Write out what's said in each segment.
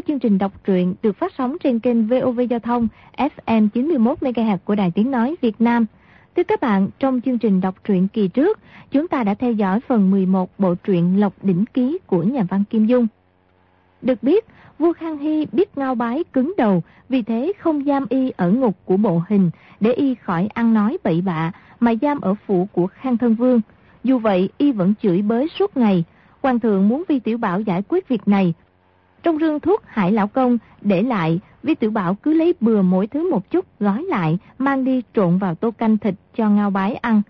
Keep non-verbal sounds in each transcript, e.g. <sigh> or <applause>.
với chương trình đọc truyện được phát sóng trên kênh VOV Giao thông FM 91 MHz của Đài Tiếng nói Việt Nam. Thưa các bạn, trong chương trình đọc truyện kỳ trước, chúng ta đã theo dõi phần 11 bộ truyện Lộc Đỉnh Ký của nhà văn Kim Dung. Được biết, vua Khang Hy biết ngao bái cứng đầu, vì thế không giam y ở ngục của bộ hình để y khỏi ăn nói bậy bạ mà giam ở phủ của Khang Thân Vương. Dù vậy, y vẫn chửi bới suốt ngày. Hoàng thượng muốn Vi Tiểu Bảo giải quyết việc này. Trong rương thuốc Hải Lão Công để lại, Vi Tiểu Bảo cứ lấy bừa mỗi thứ một chút gói lại, mang đi trộn vào tô canh thịt cho ngao bái ăn.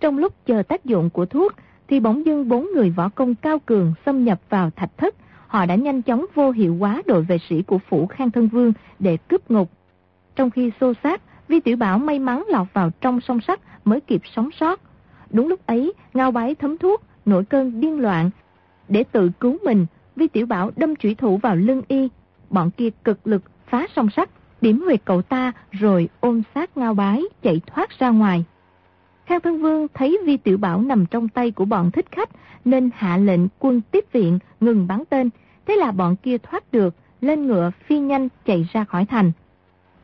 Trong lúc chờ tác dụng của thuốc, thì bỗng dưng bốn người võ công cao cường xâm nhập vào thạch thất. Họ đã nhanh chóng vô hiệu hóa đội vệ sĩ của phủ Khang Thân Vương để cướp ngục. Trong khi xô sát, Vi Tiểu Bảo may mắn lọt vào trong song sắt mới kịp sống sót. Đúng lúc ấy, ngao bái thấm thuốc, nổi cơn điên loạn. Để tự cứu mình, Vi Tiểu Bảo đâm chủy thủ vào lưng y. Bọn kia cực lực phá song sắt, điểm huyệt cậu ta rồi ôm sát ngao bái chạy thoát ra ngoài. Khang Thân Vương thấy Vi Tiểu Bảo nằm trong tay của bọn thích khách nên hạ lệnh quân tiếp viện ngừng bắn tên. Thế là bọn kia thoát được, lên ngựa phi nhanh chạy ra khỏi thành.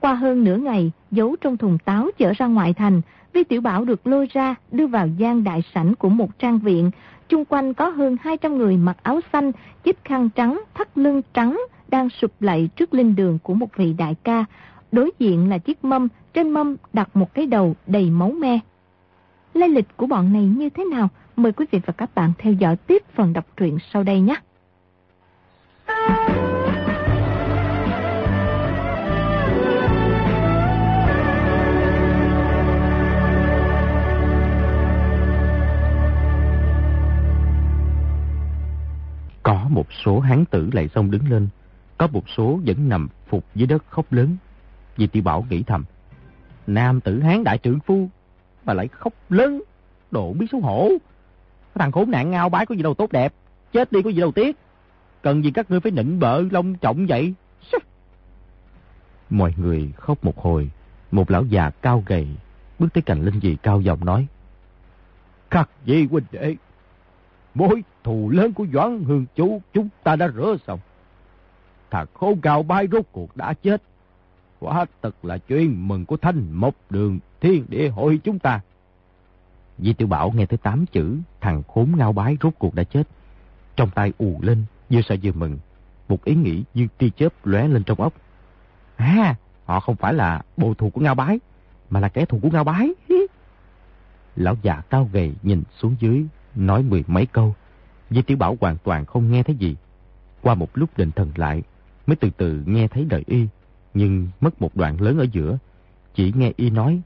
Qua hơn nửa ngày, giấu trong thùng táo chở ra ngoại thành, Vi Tiểu Bảo được lôi ra đưa vào gian đại sảnh của một trang viện. Chung quanh có hơn 200 người mặc áo xanh, chích khăn trắng, thắt lưng trắng đang sụp lạy trước linh đường của một vị đại ca. Đối diện là chiếc mâm, trên mâm đặt một cái đầu đầy máu me. Lai lịch của bọn này như thế nào? Mời quý vị và các bạn theo dõi tiếp phần đọc truyện sau đây nhé. Một số hán tử lại xong đứng lên, có một số vẫn nằm phục dưới đất khóc lớn. Vì tiểu bảo nghĩ thầm, nam tử hán đại trưởng phu mà lại khóc lớn, độ biết xấu hổ. Thằng khốn nạn ngao bái có gì đâu tốt đẹp, chết đi có gì đâu tiếc. Cần gì các ngươi phải nịnh bợ long trọng vậy? Mọi người khóc một hồi, một lão già cao gầy bước tới cạnh Linh Dị cao giọng nói. khắc vị huynh đệ, mối thù lớn của Doãn Hương Chú chúng ta đã rửa xong. Thằng khốn cao bái rốt cuộc đã chết. Quả thật là chuyện mừng của thanh một đường thiên địa hội chúng ta. Di Tiểu Bảo nghe tới tám chữ thằng khốn ngao bái rốt cuộc đã chết. Trong tay ù lên, vừa sợ vừa mừng. Một ý nghĩ như tia chớp lóe lên trong ốc. À, họ không phải là bộ thù của ngao bái, mà là kẻ thù của ngao bái. <laughs> Lão già cao gầy nhìn xuống dưới, nói mười mấy câu. Di Tiểu Bảo hoàn toàn không nghe thấy gì. Qua một lúc định thần lại, mới từ từ nghe thấy lời y, nhưng mất một đoạn lớn ở giữa. Chỉ nghe y nói.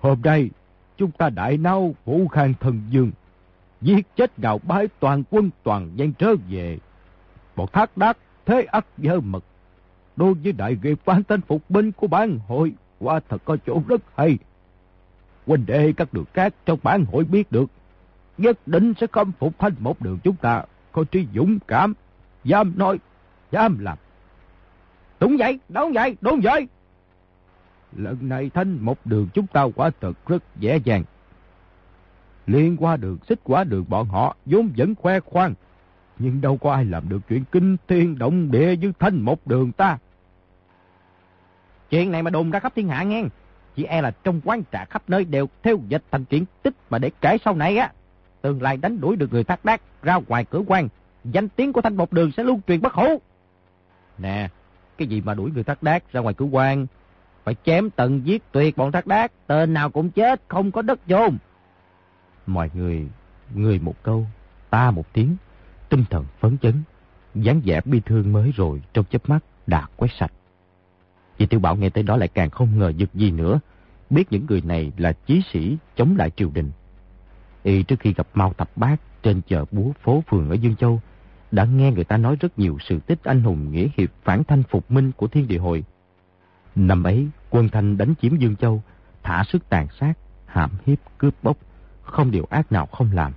Hôm nay, chúng ta đại nao Vũ Khang Thần Dương, giết chết gạo bái toàn quân toàn dân trở về. Một thác đát thế ắt dơ mật. Đối với đại nghiệp quan tên phục binh của bản hội, quả thật có chỗ rất hay. Huynh đệ các đường khác trong bản hội biết được, nhất định sẽ không phục thanh một đường chúng ta, có trí dũng cảm, dám nói, dám làm. Đúng vậy, đúng vậy, đúng vậy. Lần này thanh một đường chúng ta quả thật rất dễ dàng. Liên qua đường xích quá đường bọn họ vốn vẫn khoe khoang. Nhưng đâu có ai làm được chuyện kinh thiên động địa như thanh một đường ta. Chuyện này mà đồn ra khắp thiên hạ nghe. Chỉ e là trong quán trà khắp nơi đều theo dịch thành chuyện tích mà để kể sau này á. Tương lai đánh đuổi được người thác đác ra ngoài cửa quan. Danh tiếng của thanh bột đường sẽ luôn truyền bất hủ. Nè, cái gì mà đuổi người thác đác ra ngoài cửa quan phải chém tận giết tuyệt bọn thác đác, tên nào cũng chết, không có đất chôn. Mọi người, người một câu, ta một tiếng, tinh thần phấn chấn, dáng vẻ bi thương mới rồi trong chớp mắt đã quét sạch. Vì Tiểu Bảo nghe tới đó lại càng không ngờ giật gì nữa, biết những người này là chí sĩ chống lại triều đình. Y trước khi gặp Mao Thập Bát trên chợ búa phố phường ở Dương Châu, đã nghe người ta nói rất nhiều sự tích anh hùng nghĩa hiệp phản thanh phục minh của thiên địa hội. Năm ấy, quân thanh đánh chiếm Dương Châu, thả sức tàn sát, hãm hiếp, cướp bóc, không điều ác nào không làm.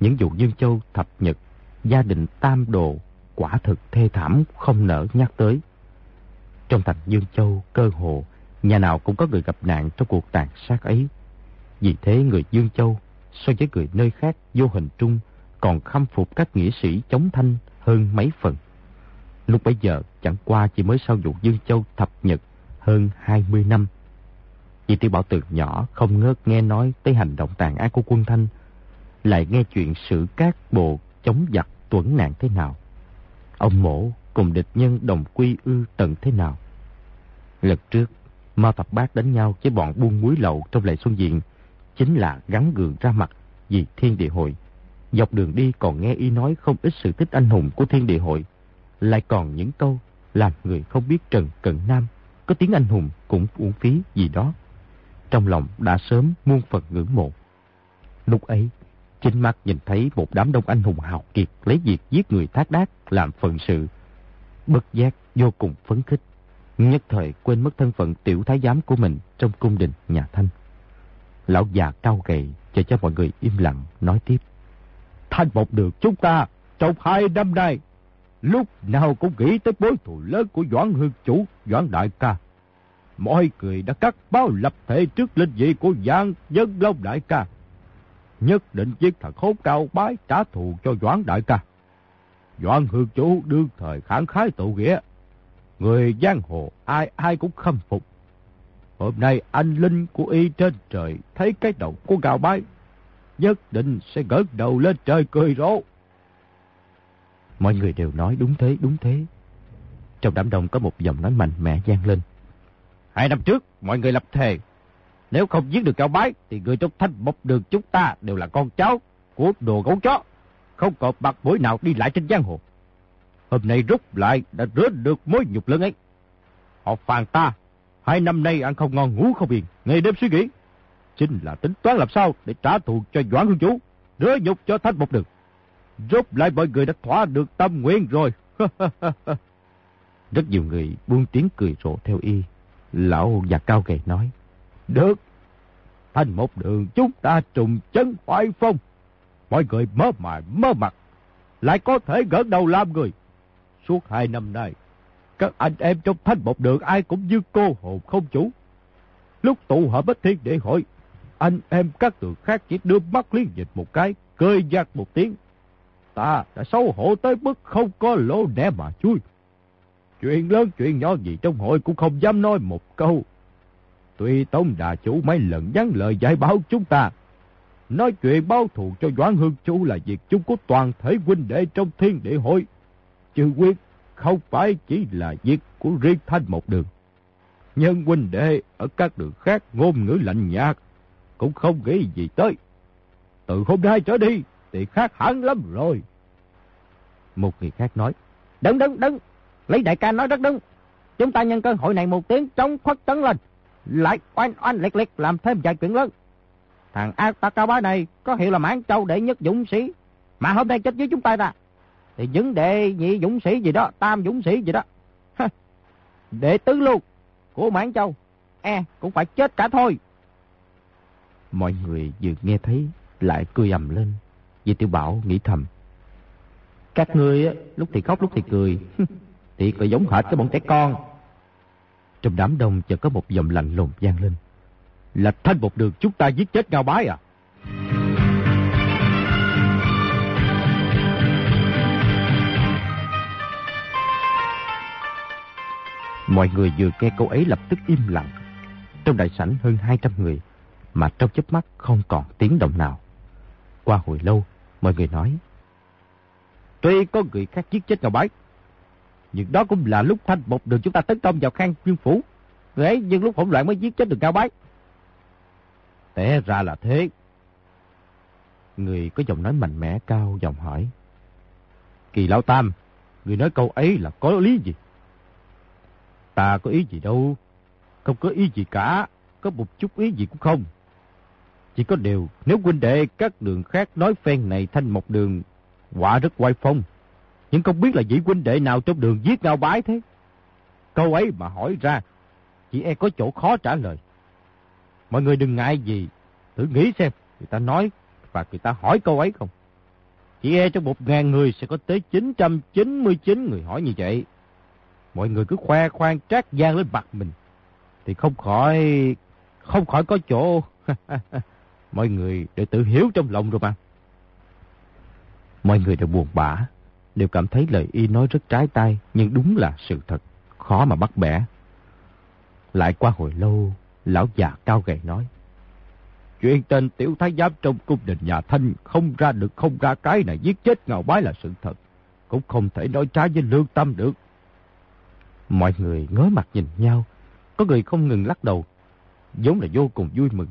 Những vụ Dương Châu, thập nhật, gia đình tam đồ, quả thực thê thảm không nỡ nhắc tới. Trong thành Dương Châu, cơ hồ, nhà nào cũng có người gặp nạn trong cuộc tàn sát ấy. Vì thế người Dương Châu, so với người nơi khác vô hình trung, còn khâm phục các nghĩa sĩ chống thanh hơn mấy phần. Lúc bấy giờ chẳng qua chỉ mới sau vụ Dương Châu thập nhật hơn 20 năm. Vì tiểu bảo từ nhỏ không ngớt nghe nói tới hành động tàn ác của quân Thanh, lại nghe chuyện sự các bộ chống giặc tuẫn nạn thế nào. Ông mổ cùng địch nhân đồng quy ư tận thế nào. Lần trước, Mao Thập Bác đánh nhau với bọn buôn muối lậu trong lệ xuân diện, chính là gắn gượng ra mặt vì thiên địa hội. Dọc đường đi còn nghe y nói không ít sự tích anh hùng của thiên địa hội. Lại còn những câu làm người không biết Trần Cận Nam, có tiếng anh hùng cũng uổng phí gì đó. Trong lòng đã sớm muôn phần ngưỡng mộ. Lúc ấy, chính mắt nhìn thấy một đám đông anh hùng hào kiệt lấy việc giết người thác đác làm phận sự. Bất giác vô cùng phấn khích. Nhất thời quên mất thân phận tiểu thái giám của mình trong cung đình nhà Thanh. Lão già cao gầy cho cho mọi người im lặng nói tiếp. Thanh một được chúng ta trong hai năm nay lúc nào cũng nghĩ tới bối thù lớn của Doãn Hương Chủ, Doãn Đại ca. Mọi người đã cắt bao lập thể trước linh vị của Giang Dân Long Đại ca. Nhất định giết thật khốn cao bái trả thù cho Doãn Đại ca. Doãn Hương Chủ đương thời kháng khái tụ nghĩa. Người giang hồ ai ai cũng khâm phục. Hôm nay anh linh của y trên trời thấy cái đầu của gào bái. Nhất định sẽ gớt đầu lên trời cười rộ. Mọi người đều nói đúng thế, đúng thế. Trong đám đông có một giọng nói mạnh mẽ gian lên. Hai năm trước, mọi người lập thề. Nếu không giết được cao bái, thì người trong thanh bọc đường chúng ta đều là con cháu của đồ gấu chó. Không còn bạc mũi nào đi lại trên giang hồ. Hôm nay rút lại đã rớt được mối nhục lớn ấy. Họ phàn ta, hai năm nay ăn không ngon ngủ không yên, ngày đêm suy nghĩ. Chính là tính toán làm sao để trả thù cho Doãn Hương Chủ, rửa nhục cho thanh một đường. Rốt lại mọi người đã thỏa được tâm nguyện rồi. <laughs> Rất nhiều người buông tiếng cười rộ theo y. Lão già cao gầy nói. Được. Thành một đường chúng ta trùng chân hoài phong. Mọi người mơ mài mơ mặt. Lại có thể gỡ đầu làm người. Suốt hai năm nay, các anh em trong thanh một đường ai cũng như cô hồn không chủ. Lúc tụ hợp bất thiên để hội, anh em các đường khác chỉ đưa mắt liên dịch một cái, cười giặc một tiếng, ta đã xấu hổ tới mức không có lỗ nẻ mà chui. Chuyện lớn chuyện nhỏ gì trong hội cũng không dám nói một câu. Tuy Tông Đà Chủ mấy lần nhắn lời giải báo chúng ta, nói chuyện báo thù cho Doãn Hương Chủ là việc chung của toàn thể huynh đệ trong thiên địa hội. Chứ quyết không phải chỉ là việc của riêng thanh một đường. nhân huynh đệ ở các đường khác ngôn ngữ lạnh nhạt, cũng không nghĩ gì tới. Từ hôm nay trở đi, thì khác hẳn lắm rồi. Một người khác nói, đứng đứng đứng, lấy đại ca nói rất đúng. Chúng ta nhân cơ hội này một tiếng chống khuất tấn lên, lại oanh oanh liệt liệt làm thêm vài chuyện lớn. Thằng ác ta cao bá này có hiệu là mãn châu đệ nhất dũng sĩ, mà hôm nay chết với chúng ta ra. Thì vấn đề nhị dũng sĩ gì đó, tam dũng sĩ gì đó. đệ tứ luôn của mãn châu, e cũng phải chết cả thôi. Mọi người vừa nghe thấy lại cười ầm lên. vì Tiểu Bảo nghĩ thầm. Các ngươi lúc thì khóc lúc thì cười. thì cười giống hệt cái bọn trẻ con. Trong đám đông chợt có một dòng lạnh lùng vang lên. Là thanh một đường chúng ta giết chết ngao bái à? Mọi người vừa nghe câu ấy lập tức im lặng. Trong đại sảnh hơn 200 người, mà trong chớp mắt không còn tiếng động nào. Qua hồi lâu, Mọi người nói. Tuy có người khác giết chết Ngọc Bái, nhưng đó cũng là lúc thanh một đường chúng ta tấn công vào khang chuyên phủ. Người ấy nhưng lúc hỗn loạn mới giết chết được Cao Bái. Té ra là thế. Người có giọng nói mạnh mẽ cao giọng hỏi. Kỳ Lão Tam, người nói câu ấy là có lý gì? Ta có ý gì đâu. Không có ý gì cả. Có một chút ý gì cũng không. Chỉ có điều, nếu huynh đệ các đường khác nói phen này thanh một đường, quả rất quay phong. Nhưng không biết là vị huynh đệ nào trong đường giết ngao bái thế. Câu ấy mà hỏi ra, chỉ e có chỗ khó trả lời. Mọi người đừng ngại gì, thử nghĩ xem, người ta nói và người ta hỏi câu ấy không. Chỉ e trong một ngàn người sẽ có tới 999 người hỏi như vậy. Mọi người cứ khoe khoang trác gian lên mặt mình, thì không khỏi, không khỏi có chỗ <laughs> Mọi người đều tự hiểu trong lòng rồi mà. Mọi người đều buồn bã. đều cảm thấy lời y nói rất trái tay nhưng đúng là sự thật, khó mà bắt bẻ. Lại qua hồi lâu, lão già cao gầy nói. Chuyện tên tiểu thái giám trong cung đình nhà Thanh không ra được không ra cái này giết chết ngào bái là sự thật. Cũng không thể nói trái với lương tâm được. Mọi người ngớ mặt nhìn nhau. Có người không ngừng lắc đầu. giống là vô cùng vui mừng.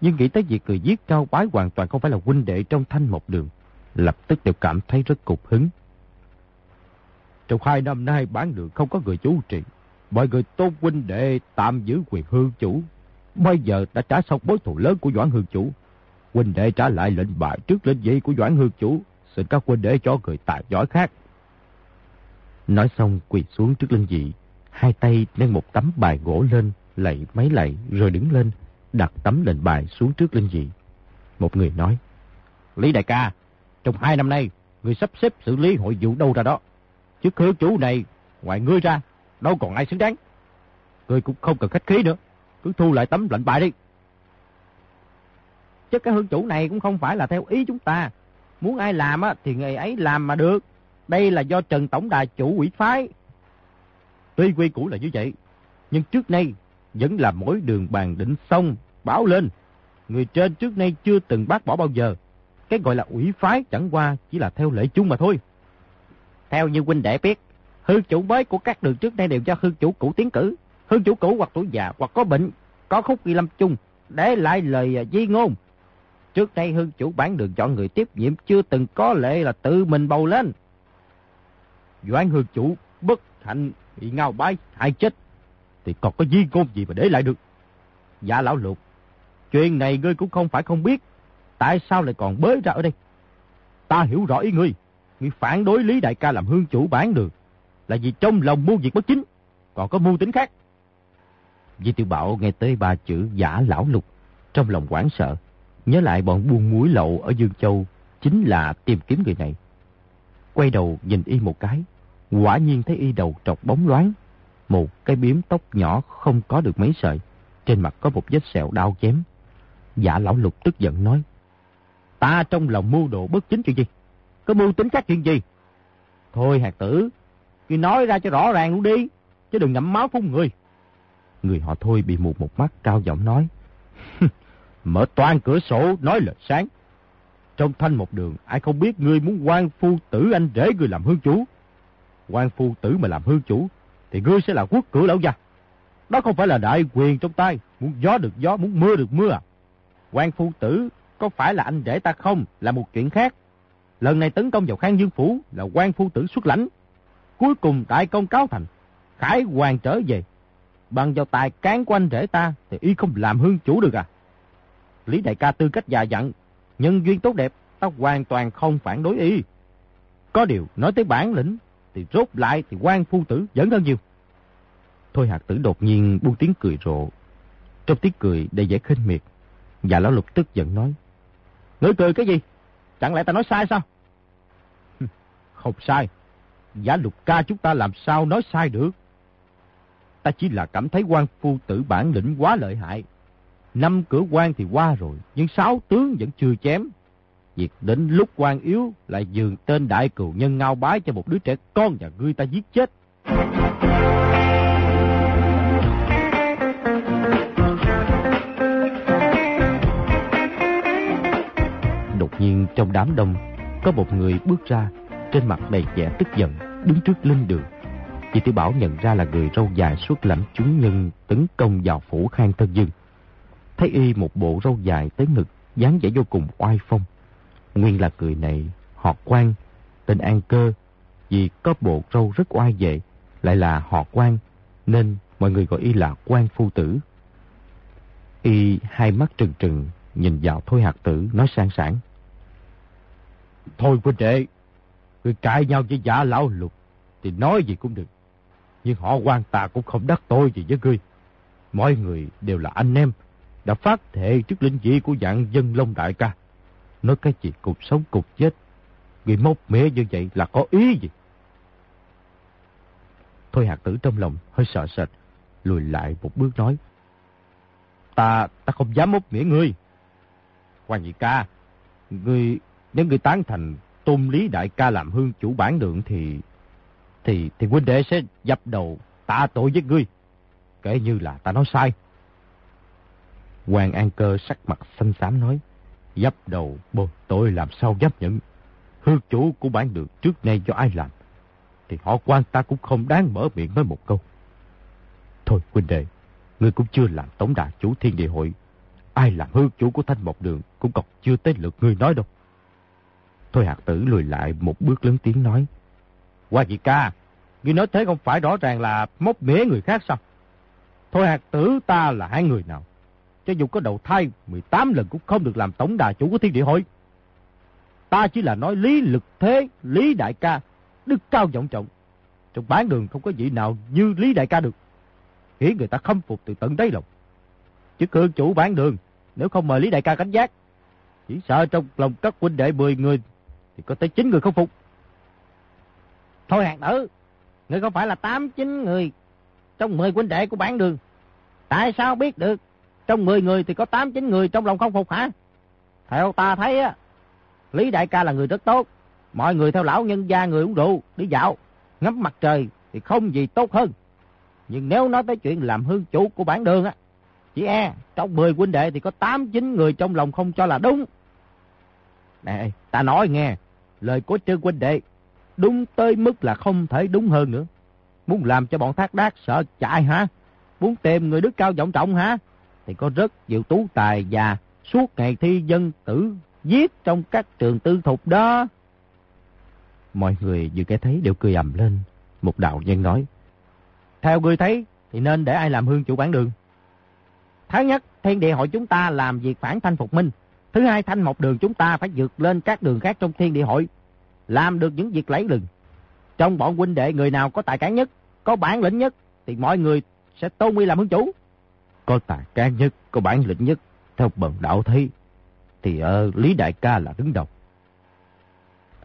Nhưng nghĩ tới việc người giết cao bái hoàn toàn không phải là huynh đệ trong thanh một đường. Lập tức đều cảm thấy rất cục hứng. Trong hai năm nay bán đường không có người chủ trị, Mọi người tôn huynh đệ tạm giữ quyền hương chủ. Bây giờ đã trả xong bối thù lớn của Doãn Hương Chủ. Huynh đệ trả lại lệnh bại trước lệnh vị của Doãn Hương Chủ. Xin các huynh đệ cho người tài giỏi khác. Nói xong quỳ xuống trước lưng dị. Hai tay nâng một tấm bài gỗ lên, lạy mấy lạy rồi đứng lên, đặt tấm lệnh bài xuống trước lưng dị. Một người nói. Lý đại ca, trong hai năm nay, người sắp xếp xử lý hội vụ đâu ra đó. Chứ hương chủ này, ngoài ngươi ra, đâu còn ai xứng đáng. Ngươi cũng không cần khách khí nữa cứ thu lại tấm lệnh bài đi. Chứ cái hương chủ này cũng không phải là theo ý chúng ta. Muốn ai làm á, thì người ấy làm mà được. Đây là do Trần Tổng Đà chủ ủy phái. Tuy quy củ là như vậy, nhưng trước nay vẫn là mỗi đường bàn định xong, báo lên. Người trên trước nay chưa từng bác bỏ bao giờ. Cái gọi là ủy phái chẳng qua chỉ là theo lệ chung mà thôi. Theo như huynh đệ biết, hương chủ mới của các đường trước nay đều do hương chủ cũ tiến cử. Hương chủ cũ hoặc tuổi già hoặc có bệnh, có khúc ghi lâm chung, để lại lời à, di ngôn. Trước đây hương chủ bán đường chọn người tiếp nhiệm chưa từng có lệ là tự mình bầu lên. Doãn hương chủ bất hạnh bị ngao bái hại chết, thì còn có di ngôn gì mà để lại được. Dạ lão lục, chuyện này ngươi cũng không phải không biết, tại sao lại còn bới ra ở đây? Ta hiểu rõ ý ngươi, ngươi phản đối Lý Đại ca làm hương chủ bán được là vì trong lòng mua việc bất chính, còn có mưu tính khác. Di Tiểu Bảo nghe tới ba chữ giả lão lục, trong lòng quảng sợ, nhớ lại bọn buôn muối lậu ở Dương Châu, chính là tìm kiếm người này. Quay đầu nhìn y một cái, quả nhiên thấy y đầu trọc bóng loáng, một cái biếm tóc nhỏ không có được mấy sợi, trên mặt có một vết sẹo đau chém. Giả lão lục tức giận nói, ta trong lòng mưu đồ bất chính chuyện gì? Có mưu tính các chuyện gì? Thôi hạt tử, cứ nói ra cho rõ ràng luôn đi, chứ đừng ngậm máu phun người. Người họ thôi bị mù một mắt cao giọng nói. Mở toàn cửa sổ nói lời sáng. Trong thanh một đường, ai không biết ngươi muốn quan phu tử anh rể ngươi làm hương chú. Quan phu tử mà làm hương chủ, thì ngươi sẽ là quốc cửa lão gia. Đó không phải là đại quyền trong tay, muốn gió được gió, muốn mưa được mưa à. Quan phu tử có phải là anh rể ta không là một chuyện khác. Lần này tấn công vào Khang Dương Phủ là quan phu tử xuất lãnh. Cuối cùng đại công cáo thành, khải hoàng trở về, bằng vào tài cán của anh rể ta thì y không làm hương chủ được à. Lý đại ca tư cách già dặn, nhân duyên tốt đẹp, ta hoàn toàn không phản đối y. Có điều, nói tới bản lĩnh, thì rốt lại thì quan phu tử vẫn hơn nhiều. Thôi hạt tử đột nhiên buông tiếng cười rộ. Trong tiếng cười đầy vẻ khinh miệt, và lão lục tức giận nói. Ngươi cười cái gì? Chẳng lẽ ta nói sai sao? <laughs> Không sai. Giả lục ca chúng ta làm sao nói sai được? Ta chỉ là cảm thấy quan phu tử bản lĩnh quá lợi hại. Năm cửa quan thì qua rồi, nhưng sáu tướng vẫn chưa chém. Việc đến lúc quan yếu lại dường tên đại cừu nhân ngao bái cho một đứa trẻ con và ngươi ta giết chết. Đột nhiên trong đám đông, có một người bước ra, trên mặt đầy vẻ tức giận, đứng trước linh đường. Chị Tiểu Bảo nhận ra là người râu dài suốt lãnh chúng nhân tấn công vào phủ khang thân dương. Thấy y một bộ râu dài tới ngực, dáng vẻ vô cùng oai phong. Nguyên là người này, họ quan, tên An Cơ, vì có bộ râu rất oai vệ, lại là họ quan, nên mọi người gọi y là quan phu tử. Y hai mắt trừng trừng, nhìn vào Thôi Hạt Tử, nói sang sảng. Thôi huynh đệ, người cãi nhau với giả lão lục, thì nói gì cũng được. Nhưng họ quan ta cũng không đắc tôi gì với ngươi. Mọi người đều là anh em, đã phát thệ trước linh vị của dạng dân Long Đại ca. Nói cái gì cục sống cục chết. Người mốc mẻ như vậy là có ý gì? Thôi hạt tử trong lòng hơi sợ sệt, lùi lại một bước nói. Ta, ta không dám mốc mẻ ngươi. Hoàng nhị ca, ngươi, nếu ngươi tán thành tôn Lý Đại ca làm hương chủ bản đường thì... Thì thì huynh đệ sẽ dập đầu tạ tội với ngươi. Kể như là ta nói sai. Hoàng An Cơ sắc mặt xanh xám nói. Dấp đầu, bồ, tôi làm sao dắp nhận. Hương chủ của bản đường trước nay do ai làm. Thì họ quan ta cũng không đáng mở miệng nói một câu. Thôi huynh đệ, ngươi cũng chưa làm tổng đà chủ thiên địa hội. Ai làm hương chủ của thanh một đường cũng còn chưa tới lượt ngươi nói đâu. Thôi hạt tử lùi lại một bước lớn tiếng nói. Qua chị ca, ngươi nói thế không phải rõ ràng là móc mế người khác sao? Thôi hạt tử ta là hai người nào? Cho dù có đầu thai 18 lần cũng không được làm tổng đà chủ của thiên địa hội. Ta chỉ là nói lý lực thế, lý đại ca, đức cao vọng trọng. Trong bán đường không có vị nào như lý đại ca được. Khiến người ta khâm phục từ tận đáy lòng. Chứ cương chủ bán đường, nếu không mời lý đại ca cảnh giác, chỉ sợ trong lòng các huynh đệ 10 người thì có tới 9 người không phục. Thôi hạt tử, người không phải là 8-9 người trong 10 huynh đệ của bán đường. Tại sao biết được trong 10 người thì có 8-9 người trong lòng không phục hả? Theo ta thấy á, Lý Đại ca là người rất tốt. Mọi người theo lão nhân gia người uống rượu, đi dạo, ngắm mặt trời thì không gì tốt hơn. Nhưng nếu nói tới chuyện làm hương chủ của bản đường á, chỉ e trong 10 huynh đệ thì có 8-9 người trong lòng không cho là đúng. Nè, ta nói nghe, lời của trương huynh đệ, đúng tới mức là không thể đúng hơn nữa. Muốn làm cho bọn thác đác sợ chạy hả? Muốn tìm người đức cao vọng trọng hả? Thì có rất nhiều tú tài và suốt ngày thi dân tử giết trong các trường tư thục đó. Mọi người vừa nghe thấy đều cười ầm lên. Một đạo nhân nói. Theo người thấy thì nên để ai làm hương chủ bản đường? Tháng nhất, thiên địa hội chúng ta làm việc phản thanh phục minh. Thứ hai, thanh một đường chúng ta phải vượt lên các đường khác trong thiên địa hội. Làm được những việc lấy lừng. Trong bọn huynh đệ người nào có tài cán nhất, có bản lĩnh nhất, thì mọi người sẽ tôn quy làm hương chủ. Có tài cá nhất, có bản lĩnh nhất, theo bần đạo thấy, thì uh, Lý Đại ca là đứng đầu.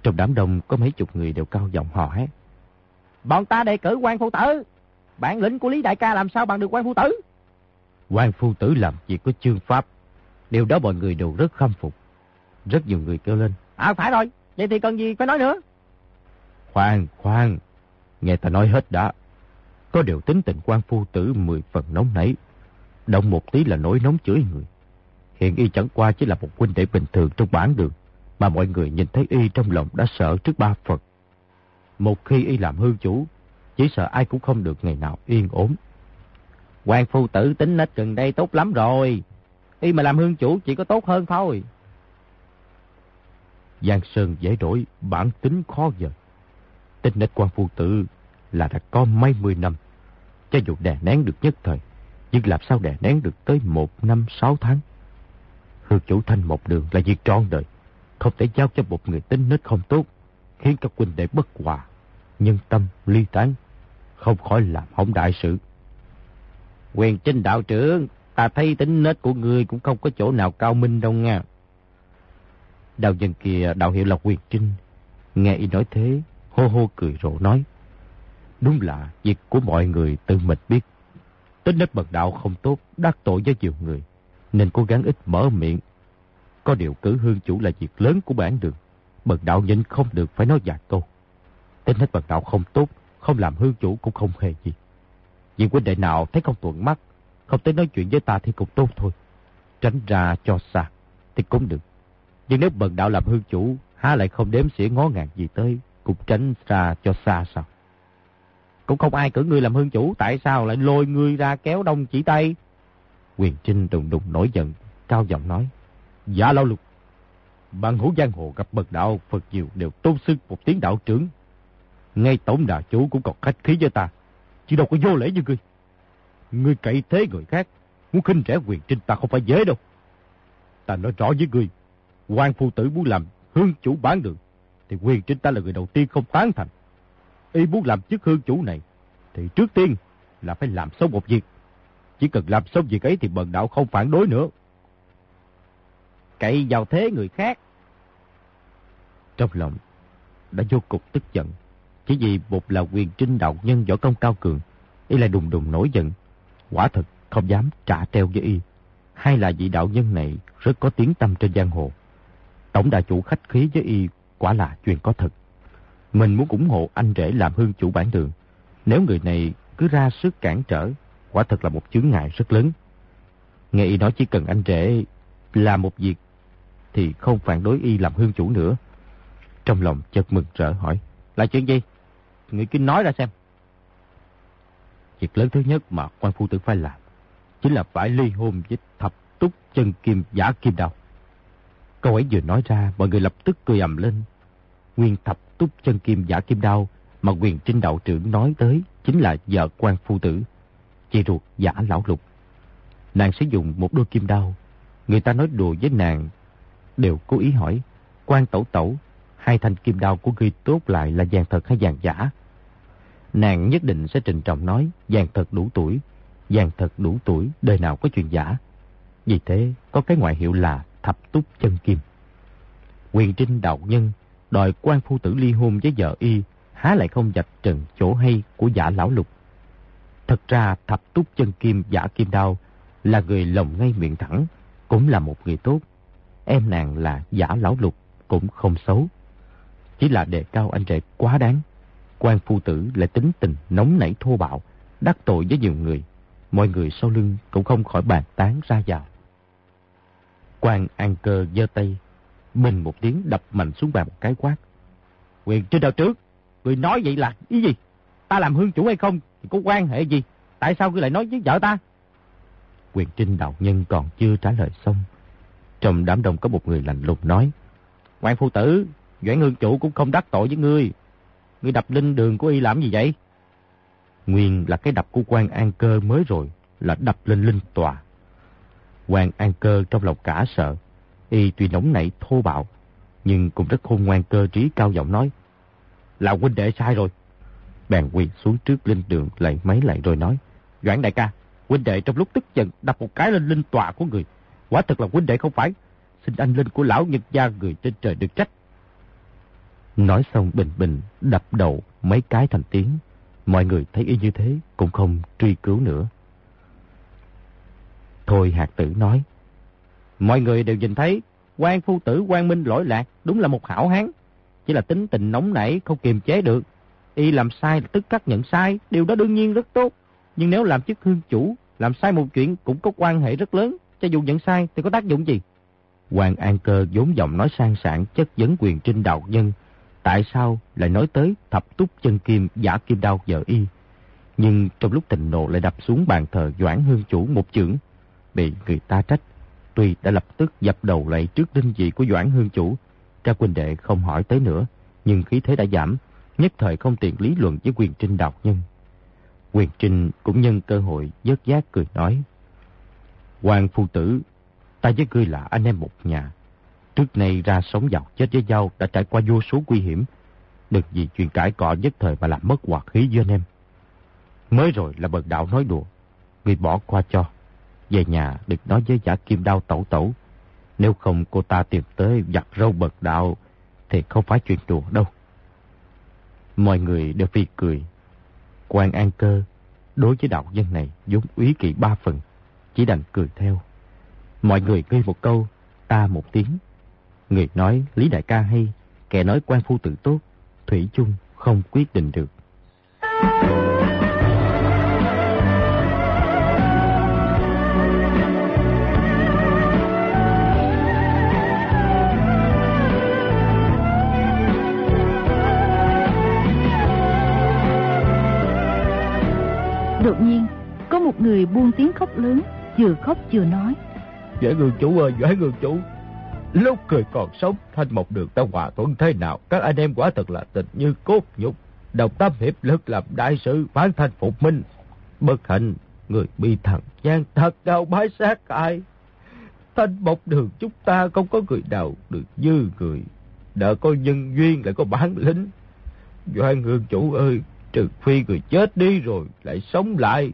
Trong đám đông có mấy chục người đều cao giọng hò hét. Bọn ta đề cử quan phu tử. Bản lĩnh của Lý Đại ca làm sao bằng được quan phu tử? Quan phu tử làm việc có chương pháp. Điều đó mọi người đều rất khâm phục. Rất nhiều người kêu lên. À phải rồi, vậy thì cần gì phải nói nữa? Khoan, khoan. Nghe ta nói hết đã. Có điều tính tình quan phu tử mười phần nóng nảy. Động một tí là nổi nóng chửi người. Hiện y chẳng qua chỉ là một huynh đệ bình thường trong bản đường, mà mọi người nhìn thấy y trong lòng đã sợ trước ba Phật. Một khi y làm hương chủ, chỉ sợ ai cũng không được ngày nào yên ổn. Hoàng phu tử tính nết gần đây tốt lắm rồi. Y mà làm hương chủ chỉ có tốt hơn thôi. Giang Sơn dễ đổi, bản tính khó dời. Tính nết quan phu tử là đã có mấy mươi năm. Cho dù đè nén được nhất thời, nhưng làm sao đè nén được tới một năm sáu tháng. Hương chủ thanh một đường là việc trọn đời. Không thể giao cho một người tính nết không tốt, khiến các huynh đệ bất hòa, nhân tâm ly tán, không khỏi làm hỏng đại sự. Quyền trinh đạo trưởng, ta thấy tính nết của người cũng không có chỗ nào cao minh đâu nha. Đạo nhân kia đạo hiệu là Quyền Trinh, nghe y nói thế, hô hô cười rộ nói. Đúng là việc của mọi người tự mình biết. Tính nết bậc đạo không tốt, đắc tội với nhiều người nên cố gắng ít mở miệng. Có điều cử hương chủ là việc lớn của bản đường. Bậc đạo nhìn không được phải nói vài câu. Tính hết bậc đạo không tốt, không làm hương chủ cũng không hề gì. Nhưng huynh đệ nào thấy không thuận mắt, không tới nói chuyện với ta thì cũng tốt thôi. Tránh ra cho xa, thì cũng được. Nhưng nếu bậc đạo làm hương chủ, há lại không đếm xỉa ngó ngàng gì tới, cũng tránh ra cho xa sao. Cũng không ai cử người làm hương chủ, tại sao lại lôi người ra kéo đông chỉ tay? Quyền Trinh đùng đùng nổi giận, cao giọng nói. Dạ lao lục, bằng hữu giang hồ gặp bậc đạo Phật diệu đều tôn sư một tiếng đạo trưởng. Ngay tổng đà chủ cũng còn khách khí với ta, chứ đâu có vô lễ như ngươi. Ngươi cậy thế người khác, muốn khinh rẻ quyền trinh ta không phải dễ đâu. Ta nói rõ với ngươi, quan phu tử muốn làm hương chủ bán đường, thì quyền trinh ta là người đầu tiên không tán thành. Y muốn làm chức hương chủ này, thì trước tiên là phải làm xong một việc. Chỉ cần làm xong việc ấy thì bần đạo không phản đối nữa. Cậy vào thế người khác. Trong lòng, đã vô cùng tức giận. Chỉ vì một là quyền trinh đạo nhân võ công cao cường, y lại đùng đùng nổi giận. Quả thật không dám trả treo với y. Hay là vị đạo nhân này rất có tiếng tâm trên giang hồ. Tổng đại chủ khách khí với y quả là chuyện có thật. Mình muốn ủng hộ anh rể làm hương chủ bản đường. Nếu người này cứ ra sức cản trở, quả thật là một chướng ngại rất lớn. Nghe y nói chỉ cần anh rể làm một việc thì không phản đối y làm hương chủ nữa. Trong lòng chợt mừng rỡ hỏi, là chuyện gì? Người kinh nói ra xem. Việc lớn thứ nhất mà quan phu tử phải làm chính là phải ly hôn với thập túc chân kim giả kim đào. Câu ấy vừa nói ra, mọi người lập tức cười ầm lên. Nguyên thập túc chân kim giả kim đao mà quyền trinh đạo trưởng nói tới chính là vợ quan phu tử, chị ruột giả lão lục. Nàng sử dụng một đôi kim đao. Người ta nói đùa với nàng, đều cố ý hỏi, quan tẩu tẩu, hai thanh kim đao của ngươi tốt lại là vàng thật hay vàng giả? Nàng nhất định sẽ trình trọng nói, vàng thật đủ tuổi, vàng thật đủ tuổi, đời nào có chuyện giả. Vì thế, có cái ngoại hiệu là thập túc chân kim. Quyền trinh đạo nhân đòi quan phu tử ly hôn với vợ y, há lại không dạch trần chỗ hay của giả lão lục. Thật ra thập túc chân kim giả kim đao là người lòng ngay miệng thẳng, cũng là một người tốt. Em nàng là giả lão lục, cũng không xấu. Chỉ là đề cao anh rể quá đáng. quan phu tử lại tính tình nóng nảy thô bạo, đắc tội với nhiều người. Mọi người sau lưng cũng không khỏi bàn tán ra vào. quan an cơ giơ tay, mình một tiếng đập mạnh xuống bàn một cái quát. Quyền trên đầu trước, người nói vậy là ý gì? Ta làm hương chủ hay không thì có quan hệ gì? Tại sao ngươi lại nói với vợ ta? Quyền trinh đạo nhân còn chưa trả lời xong. Trong đám đông có một người lạnh lùng nói. Quan phu tử, Doãn hương chủ cũng không đắc tội với ngươi. Ngươi đập linh đường của y làm gì vậy? Nguyên là cái đập của quan an cơ mới rồi, là đập lên linh tòa. Quan an cơ trong lòng cả sợ. Y tuy nóng nảy thô bạo, nhưng cũng rất khôn ngoan cơ trí cao giọng nói. Là huynh đệ sai rồi. Bèn quỳ xuống trước linh đường lại mấy lại rồi nói. Doãn đại ca, huynh đệ trong lúc tức giận đập một cái lên linh tòa của người. Quả thật là huynh đệ không phải. Xin anh linh của lão nhật gia người trên trời được trách. Nói xong bình bình đập đầu mấy cái thành tiếng. Mọi người thấy y như thế cũng không truy cứu nữa. Thôi hạt tử nói. Mọi người đều nhìn thấy quan phu tử quan minh lỗi lạc đúng là một hảo hán. Chỉ là tính tình nóng nảy không kiềm chế được. Y làm sai là tức khắc nhận sai. Điều đó đương nhiên rất tốt. Nhưng nếu làm chức hương chủ, làm sai một chuyện cũng có quan hệ rất lớn. Cho dù nhận sai thì có tác dụng gì? Hoàng An Cơ vốn giọng nói sang sảng chất vấn quyền trinh đạo nhân. Tại sao lại nói tới thập túc chân kim giả kim đao vợ y? Nhưng trong lúc tình nộ lại đập xuống bàn thờ Doãn Hương Chủ một chưởng, bị người ta trách. Tuy đã lập tức dập đầu lại trước đinh dị của Doãn Hương Chủ, Tra Quỳnh đệ không hỏi tới nữa, nhưng khí thế đã giảm, nhất thời không tiện lý luận với quyền trinh đạo nhân. Quyền trinh cũng nhân cơ hội dớt giác cười nói. Hoàng phu tử, ta với ngươi là anh em một nhà. Trước nay ra sống giàu chết với nhau đã trải qua vô số nguy hiểm. Đừng vì chuyện cãi cọ nhất thời mà làm mất hoạt khí với anh em. Mới rồi là bần đạo nói đùa. Ngươi bỏ qua cho. Về nhà được nói với giả kim đao tẩu tẩu. Nếu không cô ta tìm tới giặt râu bật đạo thì không phải chuyện đùa đâu. Mọi người đều phi cười. Quan An Cơ đối với đạo nhân này vốn úy kỵ ba phần, chỉ đành cười theo. Mọi người gây một câu, ta một tiếng. Người nói Lý Đại ca hay, kẻ nói quan phu tự tốt, Thủy chung không quyết định được. Người buông tiếng khóc lớn, vừa khóc vừa nói. Dễ người chủ ơi, dễ người chủ. Lúc cười còn sống, thanh một đường ta hòa thuận thế nào, các anh em quả thật là tình như cốt nhục. Đồng tâm hiệp lực làm đại sự, phán thanh phục minh. Bất hạnh, người bị thằng gian thật đau bái sát ai. Thanh một đường chúng ta không có người nào được như người. đã có nhân duyên lại có bản lĩnh. Doan hương chủ ơi, trừ phi người chết đi rồi lại sống lại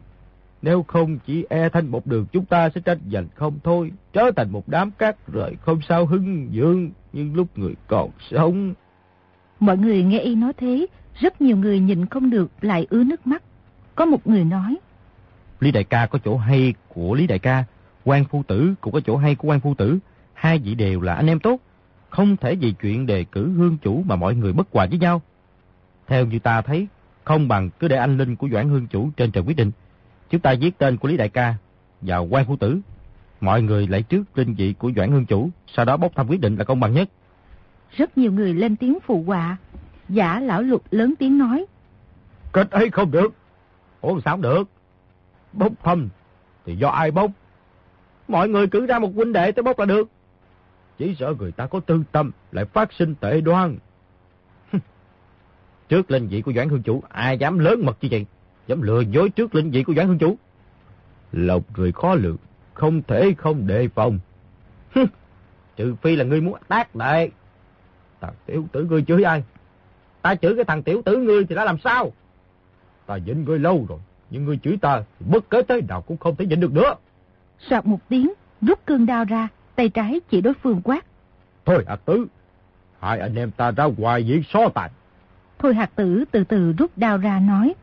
nếu không chỉ e thanh một đường chúng ta sẽ tranh giành không thôi, trở thành một đám cát rời không sao hưng dương, nhưng lúc người còn sống. Mọi người nghe y nói thế, rất nhiều người nhìn không được lại ứa nước mắt. Có một người nói. Lý đại ca có chỗ hay của Lý đại ca, quan phu tử cũng có chỗ hay của quan phu tử, hai vị đều là anh em tốt. Không thể vì chuyện đề cử hương chủ mà mọi người bất hòa với nhau. Theo như ta thấy, không bằng cứ để anh linh của Doãn Hương Chủ trên trời quyết định. Chúng ta viết tên của Lý Đại ca và quan phu tử. Mọi người lấy trước linh vị của Doãn Hương Chủ, sau đó bốc thăm quyết định là công bằng nhất. Rất nhiều người lên tiếng phụ họa. Giả lão lục lớn tiếng nói. Kết ấy không được. Ủa sao được? Bốc thăm thì do ai bốc? Mọi người cử ra một huynh đệ tới bốc là được. Chỉ sợ người ta có tư tâm lại phát sinh tệ đoan. <laughs> trước linh vị của Doãn Hương Chủ, ai dám lớn mật như vậy? Dám lừa dối trước linh vị của Doãn Hương Chủ? Lộc người khó lường, không thể không đề phòng. Trừ phi là ngươi muốn tác đại. Thằng tiểu tử ngươi chửi ai? Ta chửi cái thằng tiểu tử ngươi thì đã làm sao? Ta nhịn ngươi lâu rồi, nhưng ngươi chửi ta thì bất cứ thế nào cũng không thể nhịn được nữa. Soạt một tiếng, rút cương đao ra, tay trái chỉ đối phương quát. Thôi hạt tử, hai anh em ta ra ngoài diễn so tài. Thôi hạt tử từ từ rút đao ra nói.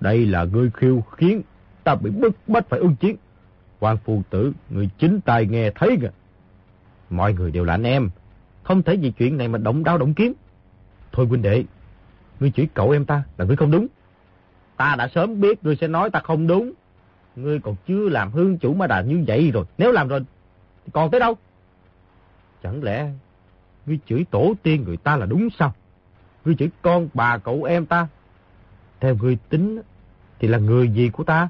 Đây là ngươi khiêu khiến ta bị bức bách phải ứng chiến. quan phu tử, người chính tay nghe thấy kìa. Mọi người đều là anh em, không thể vì chuyện này mà động đao động kiếm. Thôi huynh đệ, ngươi chỉ cậu em ta là ngươi không đúng. Ta đã sớm biết ngươi sẽ nói ta không đúng. Ngươi còn chưa làm hương chủ mà đã như vậy rồi. Nếu làm rồi, thì còn tới đâu? Chẳng lẽ ngươi chửi tổ tiên người ta là đúng sao? Ngươi chửi con bà cậu em ta. Theo ngươi tính thì là người gì của ta?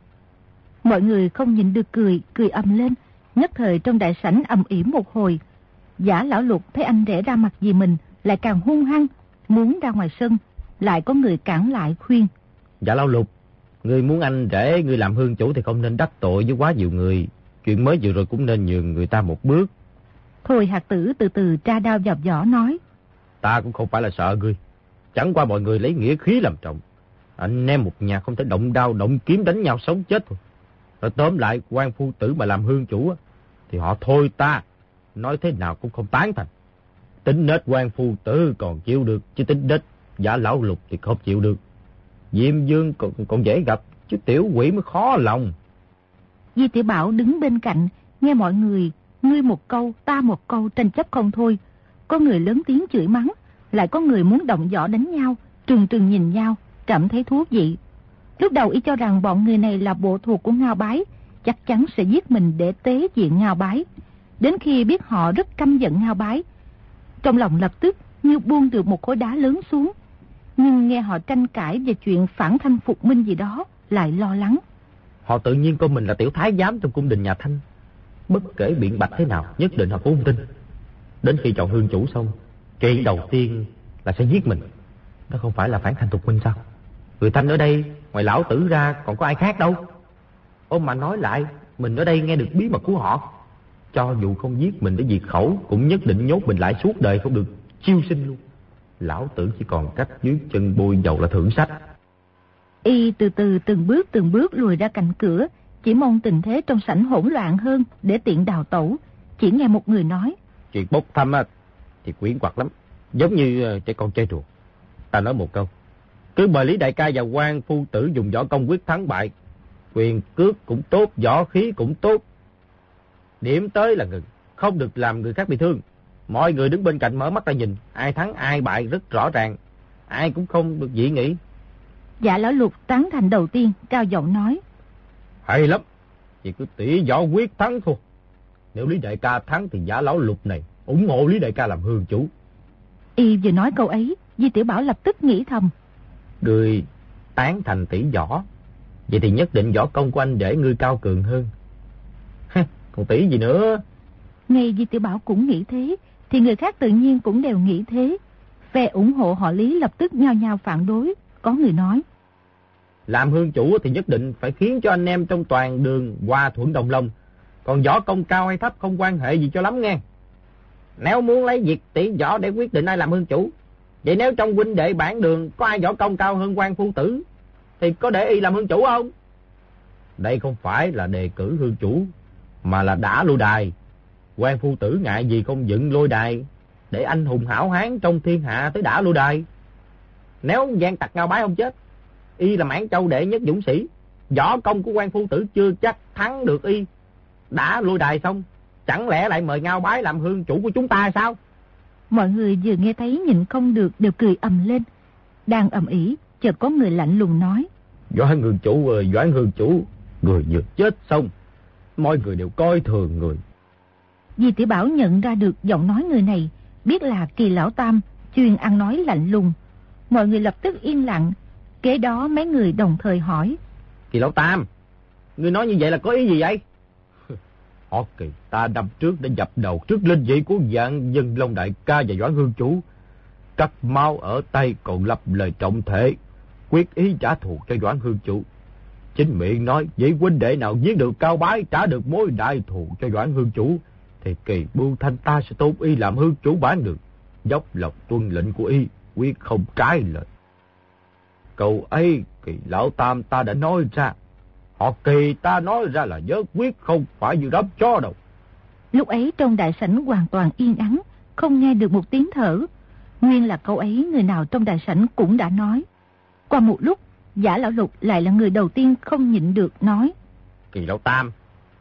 Mọi người không nhìn được cười, cười ầm lên. Nhất thời trong đại sảnh ầm ỉ một hồi. Giả lão lục thấy anh rẽ ra mặt gì mình, lại càng hung hăng, muốn ra ngoài sân. Lại có người cản lại khuyên. Giả lão lục, người muốn anh rể, người làm hương chủ thì không nên đắc tội với quá nhiều người. Chuyện mới vừa rồi cũng nên nhường người ta một bước. Thôi hạt tử từ từ tra đao dọc vỏ nói. Ta cũng không phải là sợ ngươi. Chẳng qua mọi người lấy nghĩa khí làm trọng. Anh em một nhà không thể động đao, động kiếm đánh nhau sống chết thôi. Rồi tóm lại quan phu tử mà làm hương chủ thì họ thôi ta. Nói thế nào cũng không tán thành. Tính nết quan phu tử còn chịu được, chứ tính nết giả lão lục thì không chịu được. Diêm dương còn, còn dễ gặp, chứ tiểu quỷ mới khó lòng. Di tiểu Bảo đứng bên cạnh, nghe mọi người, ngươi một câu, ta một câu tranh chấp không thôi. Có người lớn tiếng chửi mắng, lại có người muốn động võ đánh nhau, trừng trừng nhìn nhau, cảm thấy thú vị. Lúc đầu y cho rằng bọn người này là bộ thuộc của Ngao Bái, chắc chắn sẽ giết mình để tế diện Ngao Bái. Đến khi biết họ rất căm giận Ngao Bái, trong lòng lập tức như buông được một khối đá lớn xuống. Nhưng nghe họ tranh cãi về chuyện phản thanh phục minh gì đó, lại lo lắng. Họ tự nhiên coi mình là tiểu thái giám trong cung đình nhà Thanh. Bất kể biện bạch thế nào, nhất định họ cũng không tin. Đến khi chọn hương chủ xong, chuyện đầu tiên là sẽ giết mình. Đó không phải là phản thanh phục minh sao? Người Thanh ở đây, ngoài lão tử ra còn có ai khác đâu. Ôm mà nói lại, mình ở đây nghe được bí mật của họ. Cho dù không giết mình để diệt khẩu, cũng nhất định nhốt mình lại suốt đời không được chiêu sinh luôn. Lão tử chỉ còn cách dưới chân bôi dầu là thưởng sách. Y từ từ từng bước từng bước lùi ra cạnh cửa, chỉ mong tình thế trong sảnh hỗn loạn hơn để tiện đào tẩu. Chỉ nghe một người nói. Chuyện bốc thăm thì quyến quạt lắm, giống như ờ, trẻ con chơi đùa. Ta nói một câu, cứ mời Lý Đại ca và quan phu tử dùng võ công quyết thắng bại. Quyền cước cũng tốt, võ khí cũng tốt. Điểm tới là ngừng, không được làm người khác bị thương. Mọi người đứng bên cạnh mở mắt ra nhìn, ai thắng ai bại rất rõ ràng. Ai cũng không được dị nghĩ. Dạ lão lục tán thành đầu tiên, cao giọng nói. Hay lắm, chỉ cứ tỉ võ quyết thắng thôi. Nếu Lý Đại ca thắng thì giả lão lục này ủng hộ Lý Đại ca làm hương chủ. Y vừa nói câu ấy, Di Tiểu Bảo lập tức nghĩ thầm. Người tán thành tỷ võ, vậy thì nhất định võ công của anh để ngươi cao cường hơn. Còn tỷ gì nữa? Ngay Di Tiểu Bảo cũng nghĩ thế, thì người khác tự nhiên cũng đều nghĩ thế. Phe ủng hộ họ Lý lập tức nhao nhao phản đối, có người nói. Làm hương chủ thì nhất định phải khiến cho anh em trong toàn đường qua thuận đồng lòng. Còn võ công cao hay thấp không quan hệ gì cho lắm nghe. Nếu muốn lấy việc tỷ võ để quyết định ai làm hương chủ, vậy nếu trong huynh đệ bản đường có ai võ công cao hơn quan phu tử, thì có để y làm hương chủ không? Đây không phải là đề cử hương chủ, mà là đã lôi đài. quan phu tử ngại gì không dựng lôi đài, để anh hùng hảo hán trong thiên hạ tới đã lôi đài. Nếu gian tặc ngao bái không chết, y là mãn châu đệ nhất dũng sĩ, võ công của quan phu tử chưa chắc thắng được y. Đã lôi đài xong, chẳng lẽ lại mời ngao bái làm hương chủ của chúng ta sao? Mọi người vừa nghe thấy nhìn không được đều cười ầm lên. Đang ầm ĩ, chợt có người lạnh lùng nói. Doãn hương chủ ơi, Doãn hương chủ, người vừa chết xong. Mọi người đều coi thường người. Di tiểu Bảo nhận ra được giọng nói người này, biết là kỳ lão tam, chuyên ăn nói lạnh lùng. Mọi người lập tức yên lặng, kế đó mấy người đồng thời hỏi. Kỳ lão tam, người nói như vậy là có ý gì vậy? Họ kỳ ta đâm trước đã dập đầu trước linh vị của dạng dân Long Đại ca và Doãn Hương Chủ. Cắt mau ở tay còn lập lời trọng thể, quyết ý trả thù cho Doãn Hương Chủ. Chính miệng nói, vậy huynh đệ nào giết được cao bái trả được mối đại thù cho Doãn Hương Chủ, thì kỳ bưu thanh ta sẽ tôn y làm hương chủ bán được. Dốc lộc tuân lệnh của y, quyết không trái lời. Cầu ấy, kỳ lão tam ta đã nói ra, Họ kỳ ta nói ra là nhớ quyết không phải như đám chó đâu. Lúc ấy trong đại sảnh hoàn toàn yên ắng, không nghe được một tiếng thở. Nguyên là câu ấy người nào trong đại sảnh cũng đã nói. Qua một lúc, giả lão lục lại là người đầu tiên không nhịn được nói. Kỳ lão tam,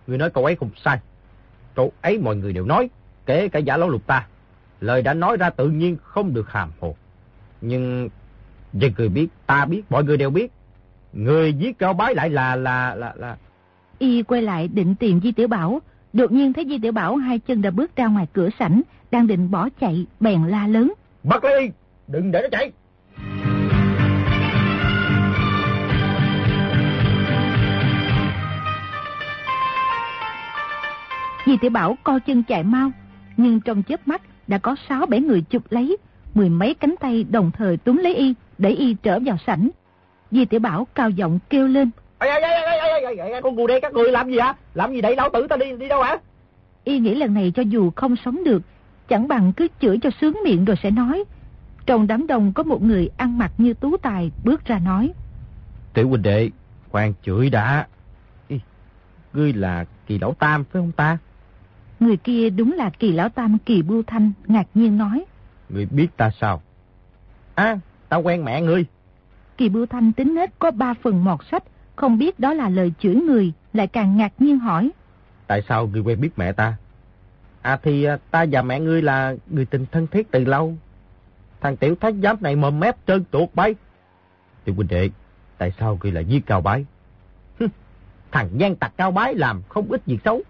người nói câu ấy không sai. Câu ấy mọi người đều nói, kể cả giả lão lục ta. Lời đã nói ra tự nhiên không được hàm hồ. Nhưng, dân người biết, ta biết, mọi người đều biết. Người giết cao bái lại là là là là. Y quay lại định tìm Di Tiểu Bảo, đột nhiên thấy Di Tiểu Bảo hai chân đã bước ra ngoài cửa sảnh, đang định bỏ chạy, bèn la lớn. Bắt lấy đừng để nó chạy. Di Tiểu Bảo co chân chạy mau, nhưng trong chớp mắt đã có sáu bảy người chụp lấy, mười mấy cánh tay đồng thời túm lấy y, để y trở vào sảnh. Di Tiểu Bảo cao giọng kêu lên. Ê, ê, ê, ê, ê, ê, con cù đây các người làm gì hả? Làm gì đẩy lão tử ta đi đi đâu hả? Y nghĩ lần này cho dù không sống được, chẳng bằng cứ chửi cho sướng miệng rồi sẽ nói. Trong đám đông có một người ăn mặc như tú tài bước ra nói. Tiểu huynh đệ, khoan chửi đã. Ý, ngươi là kỳ lão tam phải không ta? Người kia đúng là kỳ lão tam kỳ bưu thanh, ngạc nhiên nói. Ngươi biết ta sao? À, tao quen mẹ ngươi. Kỳ Bưu Thanh tính nết có ba phần mọt sách, không biết đó là lời chửi người, lại càng ngạc nhiên hỏi. Tại sao ngươi quen biết mẹ ta? À thì à, ta và mẹ ngươi là người tình thân thiết từ lâu. Thằng tiểu thái giám này mồm mép trơn tuột bay. Tiểu huynh đệ, tại sao ngươi lại giết cao bái? Thằng gian tặc cao bái làm không ít việc xấu.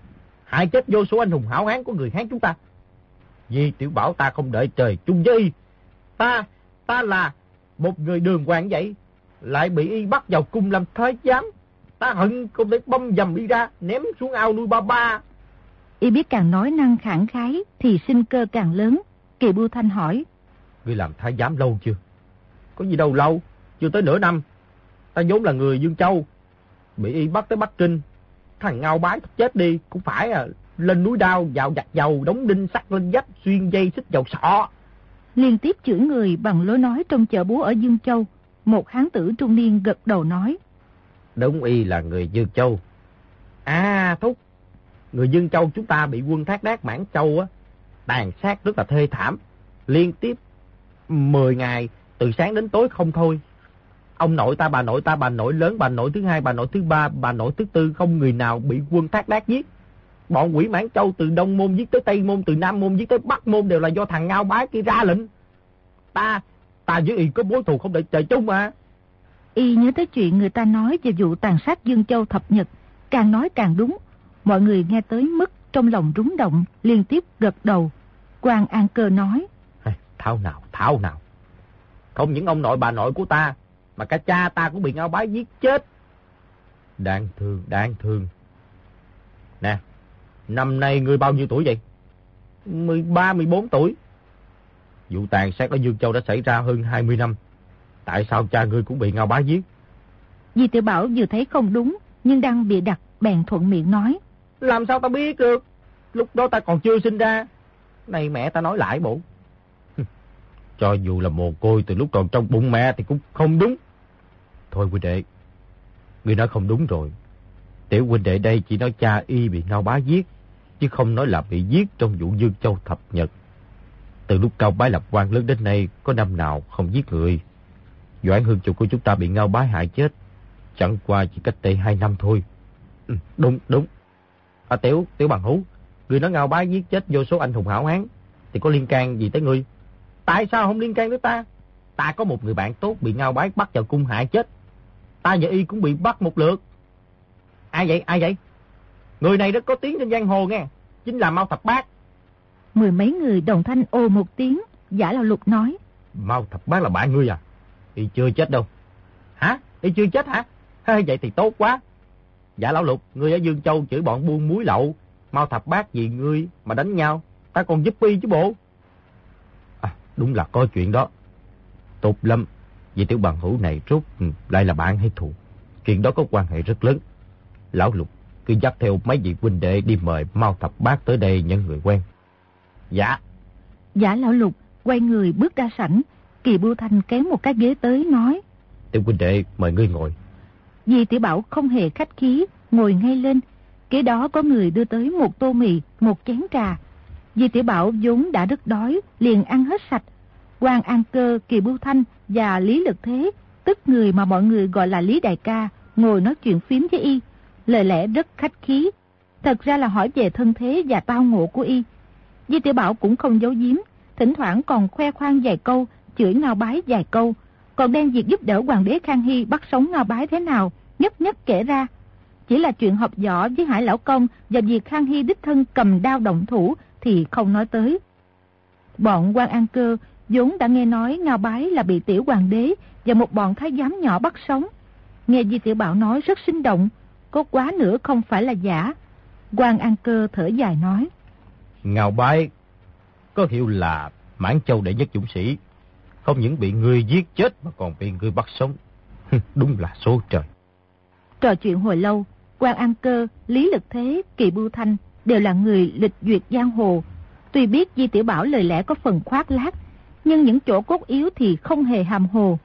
Hại chết vô số anh hùng hảo hán của người Hán chúng ta. Vì tiểu bảo ta không đợi trời chung với Ta, ta là một người đường hoàng vậy, lại bị y bắt vào cung làm thái giám. Ta hận không thể băm dầm đi ra, ném xuống ao nuôi ba ba. Y biết càng nói năng khẳng khái, thì sinh cơ càng lớn. Kỳ Bưu Thanh hỏi. Ngươi làm thái giám lâu chưa? Có gì đâu lâu, chưa tới nửa năm. Ta vốn là người Dương Châu, bị y bắt tới Bắc Kinh. Thằng ngao bái chết đi, cũng phải à. Lên núi đao, vào giặt dầu, đóng đinh sắt lên vách, xuyên dây xích dầu sọ liên tiếp chửi người bằng lối nói trong chợ búa ở Dương Châu. Một hán tử trung niên gật đầu nói. Đúng y là người Dương Châu. À Thúc, người Dương Châu chúng ta bị quân thác đát Mãn Châu á, tàn sát rất là thê thảm. Liên tiếp 10 ngày, từ sáng đến tối không thôi. Ông nội ta, bà nội ta, bà nội lớn, bà nội thứ hai, bà nội thứ ba, bà nội thứ tư, không người nào bị quân thác đát giết. Bọn quỷ mãn châu từ Đông Môn giết tới Tây Môn, từ Nam Môn giết tới Bắc Môn đều là do thằng Ngao Bái kia ra lệnh. Ta, ta với y có mối thù không để trời chung mà. Y nhớ tới chuyện người ta nói về vụ tàn sát Dương Châu thập nhật, càng nói càng đúng. Mọi người nghe tới mức trong lòng rúng động, liên tiếp gật đầu. Quan An Cơ nói. Thảo nào, thảo nào. Không những ông nội bà nội của ta, mà cả cha ta cũng bị ngao bái giết chết. Đáng thương, đáng thương. Nè, Năm nay ngươi bao nhiêu tuổi vậy? 13, 14 tuổi. Vụ tàn sát ở Dương Châu đã xảy ra hơn 20 năm. Tại sao cha ngươi cũng bị ngao bá giết? Di tiểu Bảo vừa thấy không đúng, nhưng đang bị đặt bèn thuận miệng nói. Làm sao ta biết được? Lúc đó ta còn chưa sinh ra. Này mẹ ta nói lại bộ. Cho dù là mồ côi từ lúc còn trong bụng mẹ thì cũng không đúng. Thôi quý đệ, ngươi nói không đúng rồi. Tiểu huynh đệ đây chỉ nói cha y bị ngao bá giết, chứ không nói là bị giết trong vụ Dương Châu thập nhật. Từ lúc cao bái lập quan lớn đến nay, có năm nào không giết người. Doãn hương chủ của chúng ta bị ngao bái hại chết, chẳng qua chỉ cách đây hai năm thôi. Ừ, đúng, đúng. À, tiểu, tiểu bằng hú, người nói ngao bái giết chết vô số anh hùng hảo hán. thì có liên can gì tới ngươi? Tại sao không liên can tới ta? Ta có một người bạn tốt bị ngao bái bắt vào cung hại chết. Ta và y cũng bị bắt một lượt. Ai vậy? Ai vậy? Người này rất có tiếng trên giang hồ nghe. Chính là Mao Thập Bát. Mười mấy người đồng thanh ồ một tiếng. Giả lão lục nói. Mao Thập Bát là bạn ngươi à? Y chưa chết đâu. Hả? Y chưa chết hả? Vậy thì tốt quá. Giả lão lục, ngươi ở Dương Châu chửi bọn buôn muối lậu. Mao Thập Bát vì ngươi mà đánh nhau. Ta còn giúp y chứ bộ. À, đúng là có chuyện đó. Tốt lắm. Vì tiểu bằng hữu này rốt lại là bạn hay thù. Chuyện đó có quan hệ rất lớn. Lão Lục cứ dắt theo mấy vị huynh đệ đi mời Mao Thập Bát tới đây những người quen. Dạ. Giả Lão Lục quay người bước ra sảnh. Kỳ Bưu Thanh kéo một cái ghế tới nói. Tiểu huynh đệ mời ngươi ngồi. Di Tiểu Bảo không hề khách khí, ngồi ngay lên. Kế đó có người đưa tới một tô mì, một chén trà. Di Tiểu Bảo vốn đã rất đói, liền ăn hết sạch. Quan An Cơ, Kỳ Bưu Thanh và Lý Lực Thế, tức người mà mọi người gọi là Lý Đại Ca, ngồi nói chuyện phím với y. Lời lẽ rất khách khí. Thật ra là hỏi về thân thế và tao ngộ của y. Di Tiểu Bảo cũng không giấu giếm, thỉnh thoảng còn khoe khoang vài câu, chửi ngao bái vài câu, còn đem việc giúp đỡ hoàng đế Khang Hy bắt sống ngao bái thế nào, nhất nhất kể ra. Chỉ là chuyện học võ với Hải Lão Công và việc Khang Hy đích thân cầm đao động thủ thì không nói tới. Bọn quan an cơ vốn đã nghe nói Ngao Bái là bị tiểu hoàng đế và một bọn thái giám nhỏ bắt sống. Nghe Di Tiểu Bảo nói rất sinh động, có quá nữa không phải là giả. quan An Cơ thở dài nói. Ngao Bái có hiệu là Mãn Châu đệ nhất dũng sĩ. Không những bị người giết chết mà còn bị người bắt sống. Đúng là số trời. Trò chuyện hồi lâu, quan An Cơ, Lý Lực Thế, Kỳ Bưu Thanh đều là người lịch duyệt giang hồ. Tuy biết Di Tiểu Bảo lời lẽ có phần khoác lác, nhưng những chỗ cốt yếu thì không hề hàm hồ.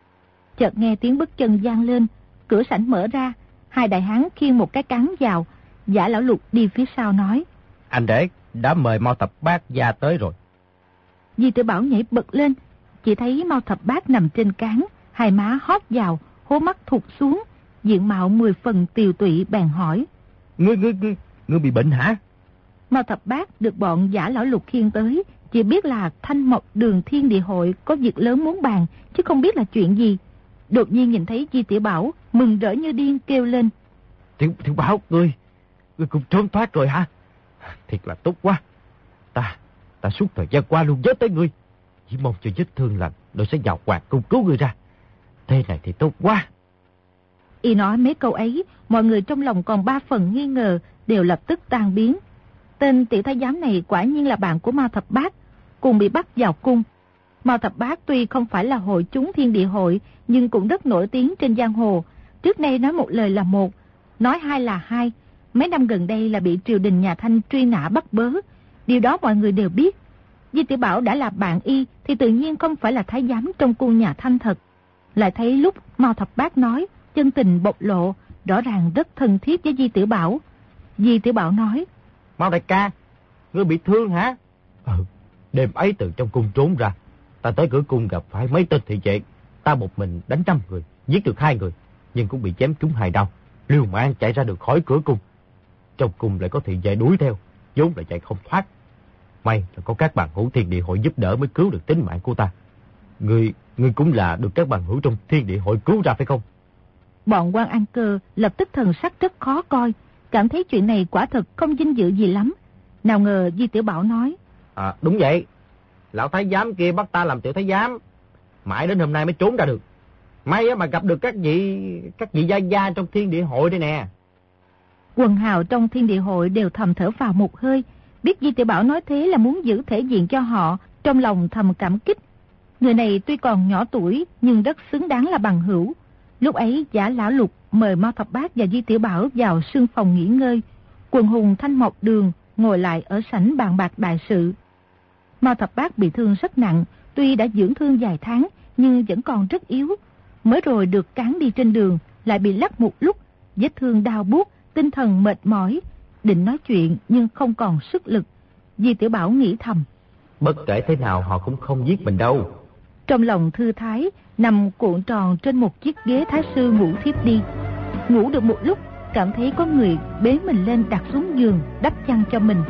Chợt nghe tiếng bước chân gian lên, cửa sảnh mở ra, hai đại hán khiêng một cái cán vào, giả lão lục đi phía sau nói. Anh để đã mời Mao Thập Bác ra tới rồi. Di Tiểu Bảo nhảy bật lên, chỉ thấy Mao Thập Bác nằm trên cán, hai má hót vào, hố mắt thụt xuống, diện mạo mười phần tiều tụy bèn hỏi. Ngươi, ngươi, ngươi, ngươi bị bệnh hả? Mao Thập Bác được bọn giả lão lục khiêng tới, chỉ biết là Thanh Mộc Đường Thiên Địa Hội có việc lớn muốn bàn, chứ không biết là chuyện gì. Đột nhiên nhìn thấy Di Tiểu Bảo, mừng rỡ như điên kêu lên. Tiểu, tiểu Bảo, ngươi, ngươi cũng trốn thoát rồi hả? Thiệt là tốt quá. Ta, ta suốt thời gian qua luôn nhớ tới ngươi. Chỉ mong cho vết thương lành, rồi sẽ vào quạt cung cứu ngươi ra. Thế này thì tốt quá. Y nói mấy câu ấy, mọi người trong lòng còn ba phần nghi ngờ, đều lập tức tan biến. Tên tiểu thái giám này quả nhiên là bạn của Mao Thập Bát, cùng bị bắt vào cung. Mao Thập Bát tuy không phải là hội chúng thiên địa hội, nhưng cũng rất nổi tiếng trên giang hồ. Trước đây nói một lời là một, nói hai là hai. Mấy năm gần đây là bị triều đình nhà Thanh truy nã bắt bớ. Điều đó mọi người đều biết. Di Tiểu Bảo đã là bạn y thì tự nhiên không phải là thái giám trong cung nhà Thanh thật. Lại thấy lúc Mao Thập Bát nói, chân tình bộc lộ, rõ ràng rất thân thiết với Di Tiểu Bảo. Di Tiểu Bảo nói, Mao đại ca, ngươi bị thương hả? Ừ, đêm ấy từ trong cung trốn ra. Ta tới cửa cung gặp phải mấy tên thị vệ. Ta một mình đánh trăm người, giết được hai người, nhưng cũng bị chém trúng hai đau. Liêu mạng chạy ra được khỏi cửa cung. Trong cung lại có thị vệ đuổi theo, vốn là chạy không thoát. May là có các bạn hữu thiên địa hội giúp đỡ mới cứu được tính mạng của ta. Ngươi, ngươi cũng là được các bạn hữu trong thiên địa hội cứu ra phải không? Bọn quan an cơ lập tức thần sắc rất khó coi, cảm thấy chuyện này quả thật không vinh dự gì lắm. Nào ngờ Di Tiểu Bảo nói. À, đúng vậy. Lão Thái Giám kia bắt ta làm tiểu Thái Giám. Mãi đến hôm nay mới trốn ra được. May mà gặp được các vị các vị gia gia trong thiên địa hội đây nè. Quần hào trong thiên địa hội đều thầm thở vào một hơi. Biết Di Tiểu Bảo nói thế là muốn giữ thể diện cho họ, trong lòng thầm cảm kích. Người này tuy còn nhỏ tuổi nhưng rất xứng đáng là bằng hữu. Lúc ấy giả lão lục mời Mao Thập Bác và Di Tiểu Bảo vào sương phòng nghỉ ngơi. Quần hùng thanh mộc đường ngồi lại ở sảnh bàn bạc đại sự. Mao Thập Bác bị thương rất nặng, tuy đã dưỡng thương vài tháng nhưng vẫn còn rất yếu. Mới rồi được cán đi trên đường, lại bị lắc một lúc, vết thương đau buốt, tinh thần mệt mỏi. Định nói chuyện nhưng không còn sức lực. Di Tiểu Bảo nghĩ thầm. Bất kể thế nào họ cũng không giết mình đâu. Trong lòng thư thái, nằm cuộn tròn trên một chiếc ghế thái sư ngủ thiếp đi. Ngủ được một lúc, cảm thấy có người bế mình lên đặt xuống giường, đắp chăn cho mình.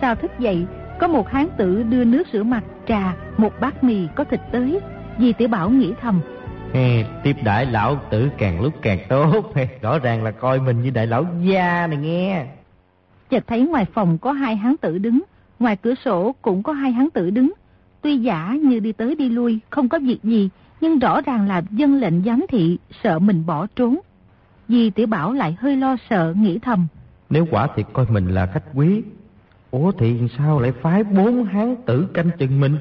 Sau thức dậy, có một hán tử đưa nước rửa mặt, trà, một bát mì có thịt tới. Di Tiểu Bảo nghĩ thầm. Hey, tiếp đại lão tử càng lúc càng tốt. Rõ ràng là coi mình như đại lão gia này nghe. Chợt thấy ngoài phòng có hai hán tử đứng, ngoài cửa sổ cũng có hai hán tử đứng. Tuy giả như đi tới đi lui, không có việc gì, nhưng rõ ràng là dân lệnh giám thị, sợ mình bỏ trốn. Di Tiểu Bảo lại hơi lo sợ, nghĩ thầm. Nếu quả thiệt coi mình là khách quý, ủa thì sao lại phái bốn hán tử canh chừng mình?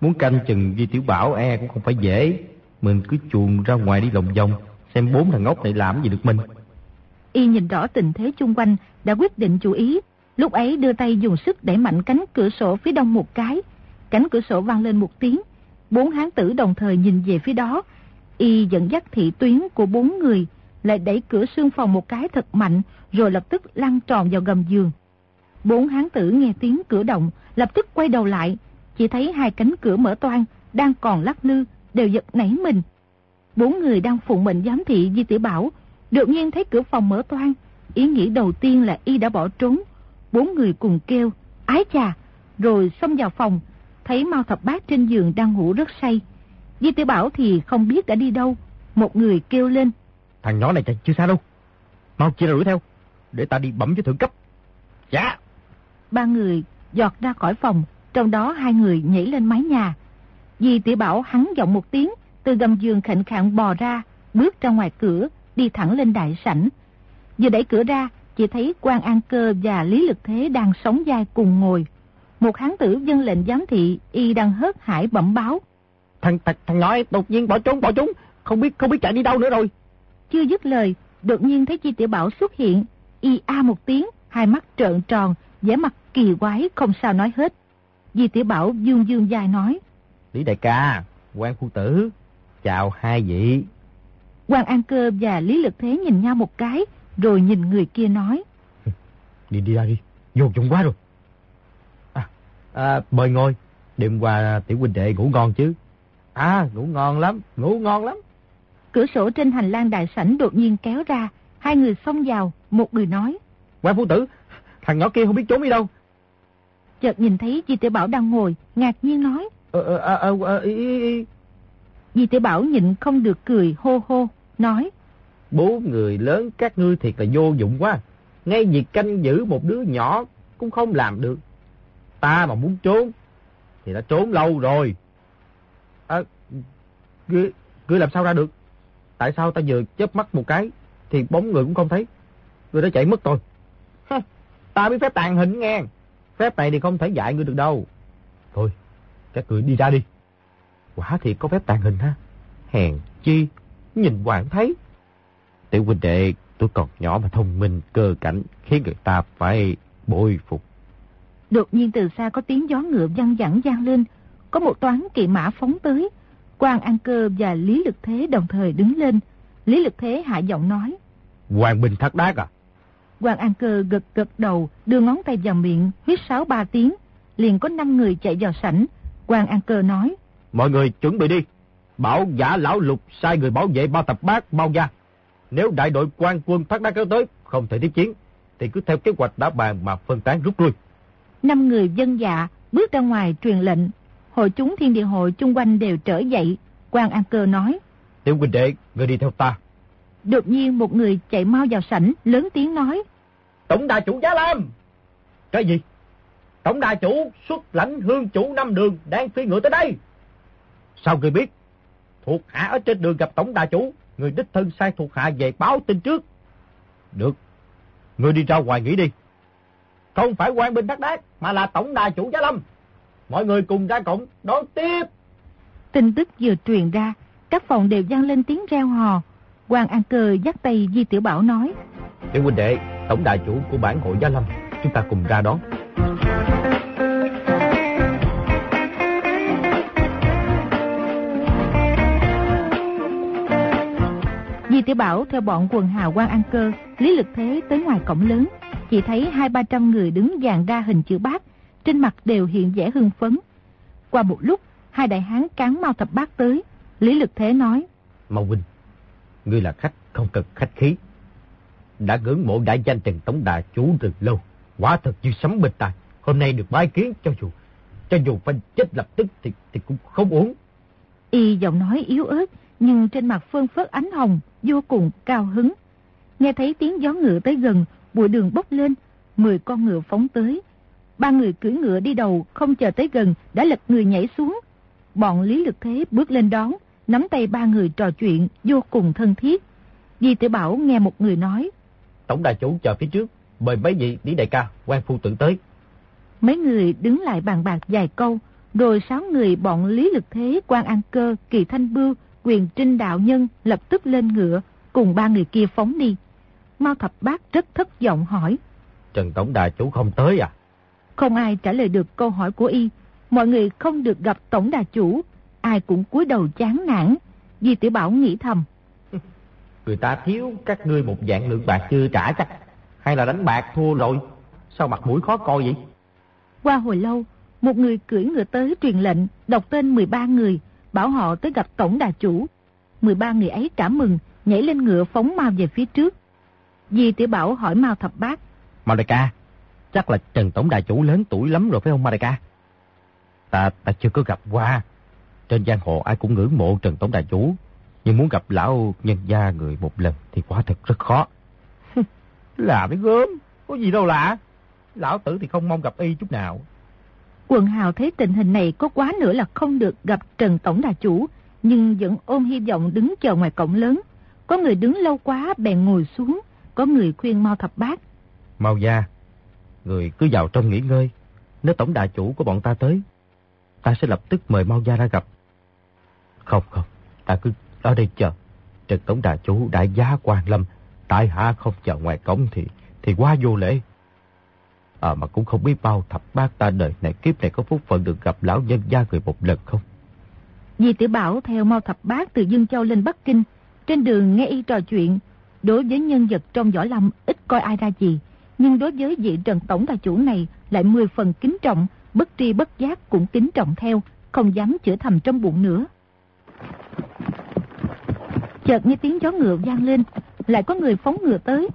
muốn canh chừng Di Tiểu Bảo e cũng không phải dễ. Mình cứ chuồn ra ngoài đi lòng vòng, xem bốn thằng ngốc này làm gì được mình. Y nhìn rõ tình thế chung quanh, đã quyết định chú ý. Lúc ấy đưa tay dùng sức đẩy mạnh cánh cửa sổ phía đông một cái. Cánh cửa sổ vang lên một tiếng. Bốn hán tử đồng thời nhìn về phía đó. Y dẫn dắt thị tuyến của bốn người, lại đẩy cửa xương phòng một cái thật mạnh, rồi lập tức lăn tròn vào gầm giường. Bốn hán tử nghe tiếng cửa động, lập tức quay đầu lại, chỉ thấy hai cánh cửa mở toang, đang còn lắc lư, đều giật nảy mình. Bốn người đang phụng mệnh giám thị Di Tiểu Bảo, đột nhiên thấy cửa phòng mở toang. Ý nghĩ đầu tiên là y đã bỏ trốn. Bốn người cùng kêu, ái chà, rồi xông vào phòng, thấy Mao Thập Bát trên giường đang ngủ rất say. Di Tiểu Bảo thì không biết đã đi đâu. Một người kêu lên. Thằng nhỏ này chạy chưa xa đâu. Mau chia ra đuổi theo, để ta đi bẩm cho thượng cấp. Dạ. Ba người giọt ra khỏi phòng, trong đó hai người nhảy lên mái nhà. Di Tiểu Bảo hắn giọng một tiếng, từ gầm giường khệnh khạng bò ra, bước ra ngoài cửa, đi thẳng lên đại sảnh. Vừa đẩy cửa ra, chỉ thấy quan An Cơ và Lý Lực Thế đang sống dai cùng ngồi. Một hán tử dân lệnh giám thị, y đang hớt hải bẩm báo. Thằng, thằng, thằng ấy đột nhiên bỏ trốn, bỏ trốn, không biết không biết chạy đi đâu nữa rồi. Chưa dứt lời, đột nhiên thấy Chi Tiểu Bảo xuất hiện, y a một tiếng, hai mắt trợn tròn, vẻ mặt kỳ quái không sao nói hết. Di Tiểu Bảo dương dương dài nói. Lý đại ca, quan phu tử, chào hai vị. quan An Cơ và Lý Lực Thế nhìn nhau một cái, rồi nhìn người kia nói. <laughs> Đi đi ra đi, vô dụng quá rồi. À, à, mời ngồi, đêm qua tiểu huynh đệ ngủ ngon chứ. À, ngủ ngon lắm, ngủ ngon lắm. Cửa sổ trên hành lang đại sảnh đột nhiên kéo ra, hai người xông vào, một người nói. Quan phu tử, thằng nhỏ kia không biết trốn đi đâu. Chợt nhìn thấy Di Tiểu Bảo đang ngồi, ngạc nhiên nói. Ờ, ờ, ờ, ờ, ờ, ý, ý. Di Tiểu Bảo nhịn không được cười hô hô, nói. Bố người lớn các ngươi thiệt là vô dụng quá. Ngay việc canh giữ một đứa nhỏ cũng không làm được. Ta mà muốn trốn, thì đã trốn lâu rồi. À, ngươi, ngươi làm sao ra được? Tại sao ta vừa chớp mắt một cái, thì bóng người cũng không thấy. Ngươi đã chạy mất rồi. Ta biết phép tàn hình nghe. Phép này thì không thể dạy ngươi được đâu. Thôi, các người đi ra đi. Quả thì có phép tàn hình ha. Hèn chi, nhìn hoài thấy. Tiểu huynh đệ, tôi còn nhỏ mà thông minh, cơ cảnh, khiến người ta phải bội phục. Đột nhiên từ xa có tiếng gió ngựa văng vẳng vang lên, có một toán kỵ mã phóng tới. Quan An Cơ và Lý Lực Thế đồng thời đứng lên. Lý Lực Thế hạ giọng nói. Hoàng Bình Thất Đát à? Hoàng An Cơ gật gật đầu, đưa ngón tay vào miệng, huyết sáo ba tiếng. Liền có năm người chạy vào sảnh. Hoàng An Cơ nói. Mọi người chuẩn bị đi. Bảo giả lão lục sai người bảo vệ bao tập bát bao gia. Nếu đại đội quan quân thất đá kéo tới, không thể tiếp chiến, thì cứ theo kế hoạch đã bàn mà phân tán rút lui. Năm người dân dạ bước ra ngoài truyền lệnh. Hội chúng thiên địa hội chung quanh đều trở dậy. Quan An Cơ nói. Tiểu huynh đệ, người đi theo ta. Đột nhiên một người chạy mau vào sảnh, lớn tiếng nói. Tổng đà chủ Giá Lam! Cái gì? Tổng đà chủ xuất lãnh hương chủ năm đường đang phi ngựa tới đây. Sao người biết? Thuộc hạ ở trên đường gặp tổng đà chủ, người đích thân sai thuộc hạ về báo tin trước. Được, người đi ra ngoài nghỉ đi. Không phải quan binh đắc đát, mà là tổng đà chủ Giá Lâm. Mọi người cùng ra cổng đón tiếp. Tin tức vừa truyền ra, các phòng đều vang lên tiếng reo hò. Hoàng An Cơ dắt tay Di Tiểu Bảo nói. Tiểu huynh đệ, tổng đại chủ của bản hội Gia Lâm, chúng ta cùng ra đón. Di Tiểu Bảo theo bọn quần hào quan An Cơ, Lý Lực Thế tới ngoài cổng lớn, chỉ thấy hai ba trăm người đứng dàn ra hình chữ bát, trên mặt đều hiện vẻ hưng phấn. Qua một lúc, hai đại hán cán mau thập bát tới, Lý Lực Thế nói. Mau huynh, ngươi là khách không cần khách khí. Đã ngưỡng mộ đại danh Trần Tống Đà chủ từ lâu. Quả thật như sấm bên tai. Hôm nay được bái kiến cho dù cho dù phải chết lập tức thì thì cũng không uống. Y giọng nói yếu ớt, nhưng trên mặt phương phớt ánh hồng, vô cùng cao hứng. Nghe thấy tiếng gió ngựa tới gần, bụi đường bốc lên, mười con ngựa phóng tới. Ba người cưỡi ngựa đi đầu, không chờ tới gần, đã lật người nhảy xuống. Bọn Lý Lực Thế bước lên đón, nắm tay ba người trò chuyện, vô cùng thân thiết. Di Tử Bảo nghe một người nói. Tổng đại chủ chờ phía trước, mời mấy vị lý đại ca, quan phu tử tới. Mấy người đứng lại bàn bạc vài câu, rồi sáu người bọn Lý Lực Thế, quan An Cơ, Kỳ Thanh Bưu, Quyền Trinh Đạo Nhân lập tức lên ngựa, cùng ba người kia phóng đi. Mao Thập Bác rất thất vọng hỏi. Trần Tổng Đại Chủ không tới à? Không ai trả lời được câu hỏi của y. Mọi người không được gặp Tổng Đà Chủ. Ai cũng cúi đầu chán nản. Di Tiểu Bảo nghĩ thầm. <laughs> Người ta thiếu các ngươi một dạng lượng bạc chưa trả chắc. Hay là đánh bạc thua rồi? Sao mặt mũi khó coi vậy? Qua hồi lâu, một người cưỡi ngựa tới truyền lệnh, đọc tên 13 người, bảo họ tới gặp Tổng Đà Chủ. 13 người ấy cảm mừng, nhảy lên ngựa phóng mau về phía trước. Di Tiểu Bảo hỏi Mao Thập Bác. Mao đại ca, chắc là Trần Tổng Đại Chủ lớn tuổi lắm rồi phải không Mao đại ca? Ta, ta chưa có gặp qua. Trên giang hồ ai cũng ngưỡng mộ Trần Tổng Đại Chủ. Nhưng muốn gặp lão nhân gia người một lần thì quả thật rất khó. <laughs> là mấy gớm, có gì đâu lạ. Lão tử thì không mong gặp y chút nào. Quần hào thấy tình hình này có quá nữa là không được gặp Trần Tổng Đà Chủ, nhưng vẫn ôm hy vọng đứng chờ ngoài cổng lớn. Có người đứng lâu quá bèn ngồi xuống, có người khuyên Mao Thập Bát. Mao gia, người cứ vào trong nghỉ ngơi. Nếu Tổng Đà Chủ của bọn ta tới, ta sẽ lập tức mời Mao gia ra gặp. Không không, ta cứ ở đây chờ. Trần Tổng Đà Chủ đại giá quan lâm, tại hạ không chờ ngoài cổng thì thì quá vô lễ. À mà cũng không biết bao thập bát ta đời này kiếp này có phúc phận được gặp lão nhân gia người một lần không? Di Tử Bảo theo Mao Thập Bát từ Dương Châu lên Bắc Kinh, trên đường nghe y trò chuyện, đối với nhân vật trong võ lâm ít coi ai ra gì, nhưng đối với vị Trần Tổng Tài Chủ này lại mười phần kính trọng, bất tri bất giác cũng kính trọng theo, không dám chữa thầm trong bụng nữa. Chợt nghe tiếng gió ngựa vang lên, lại có người phóng ngựa tới.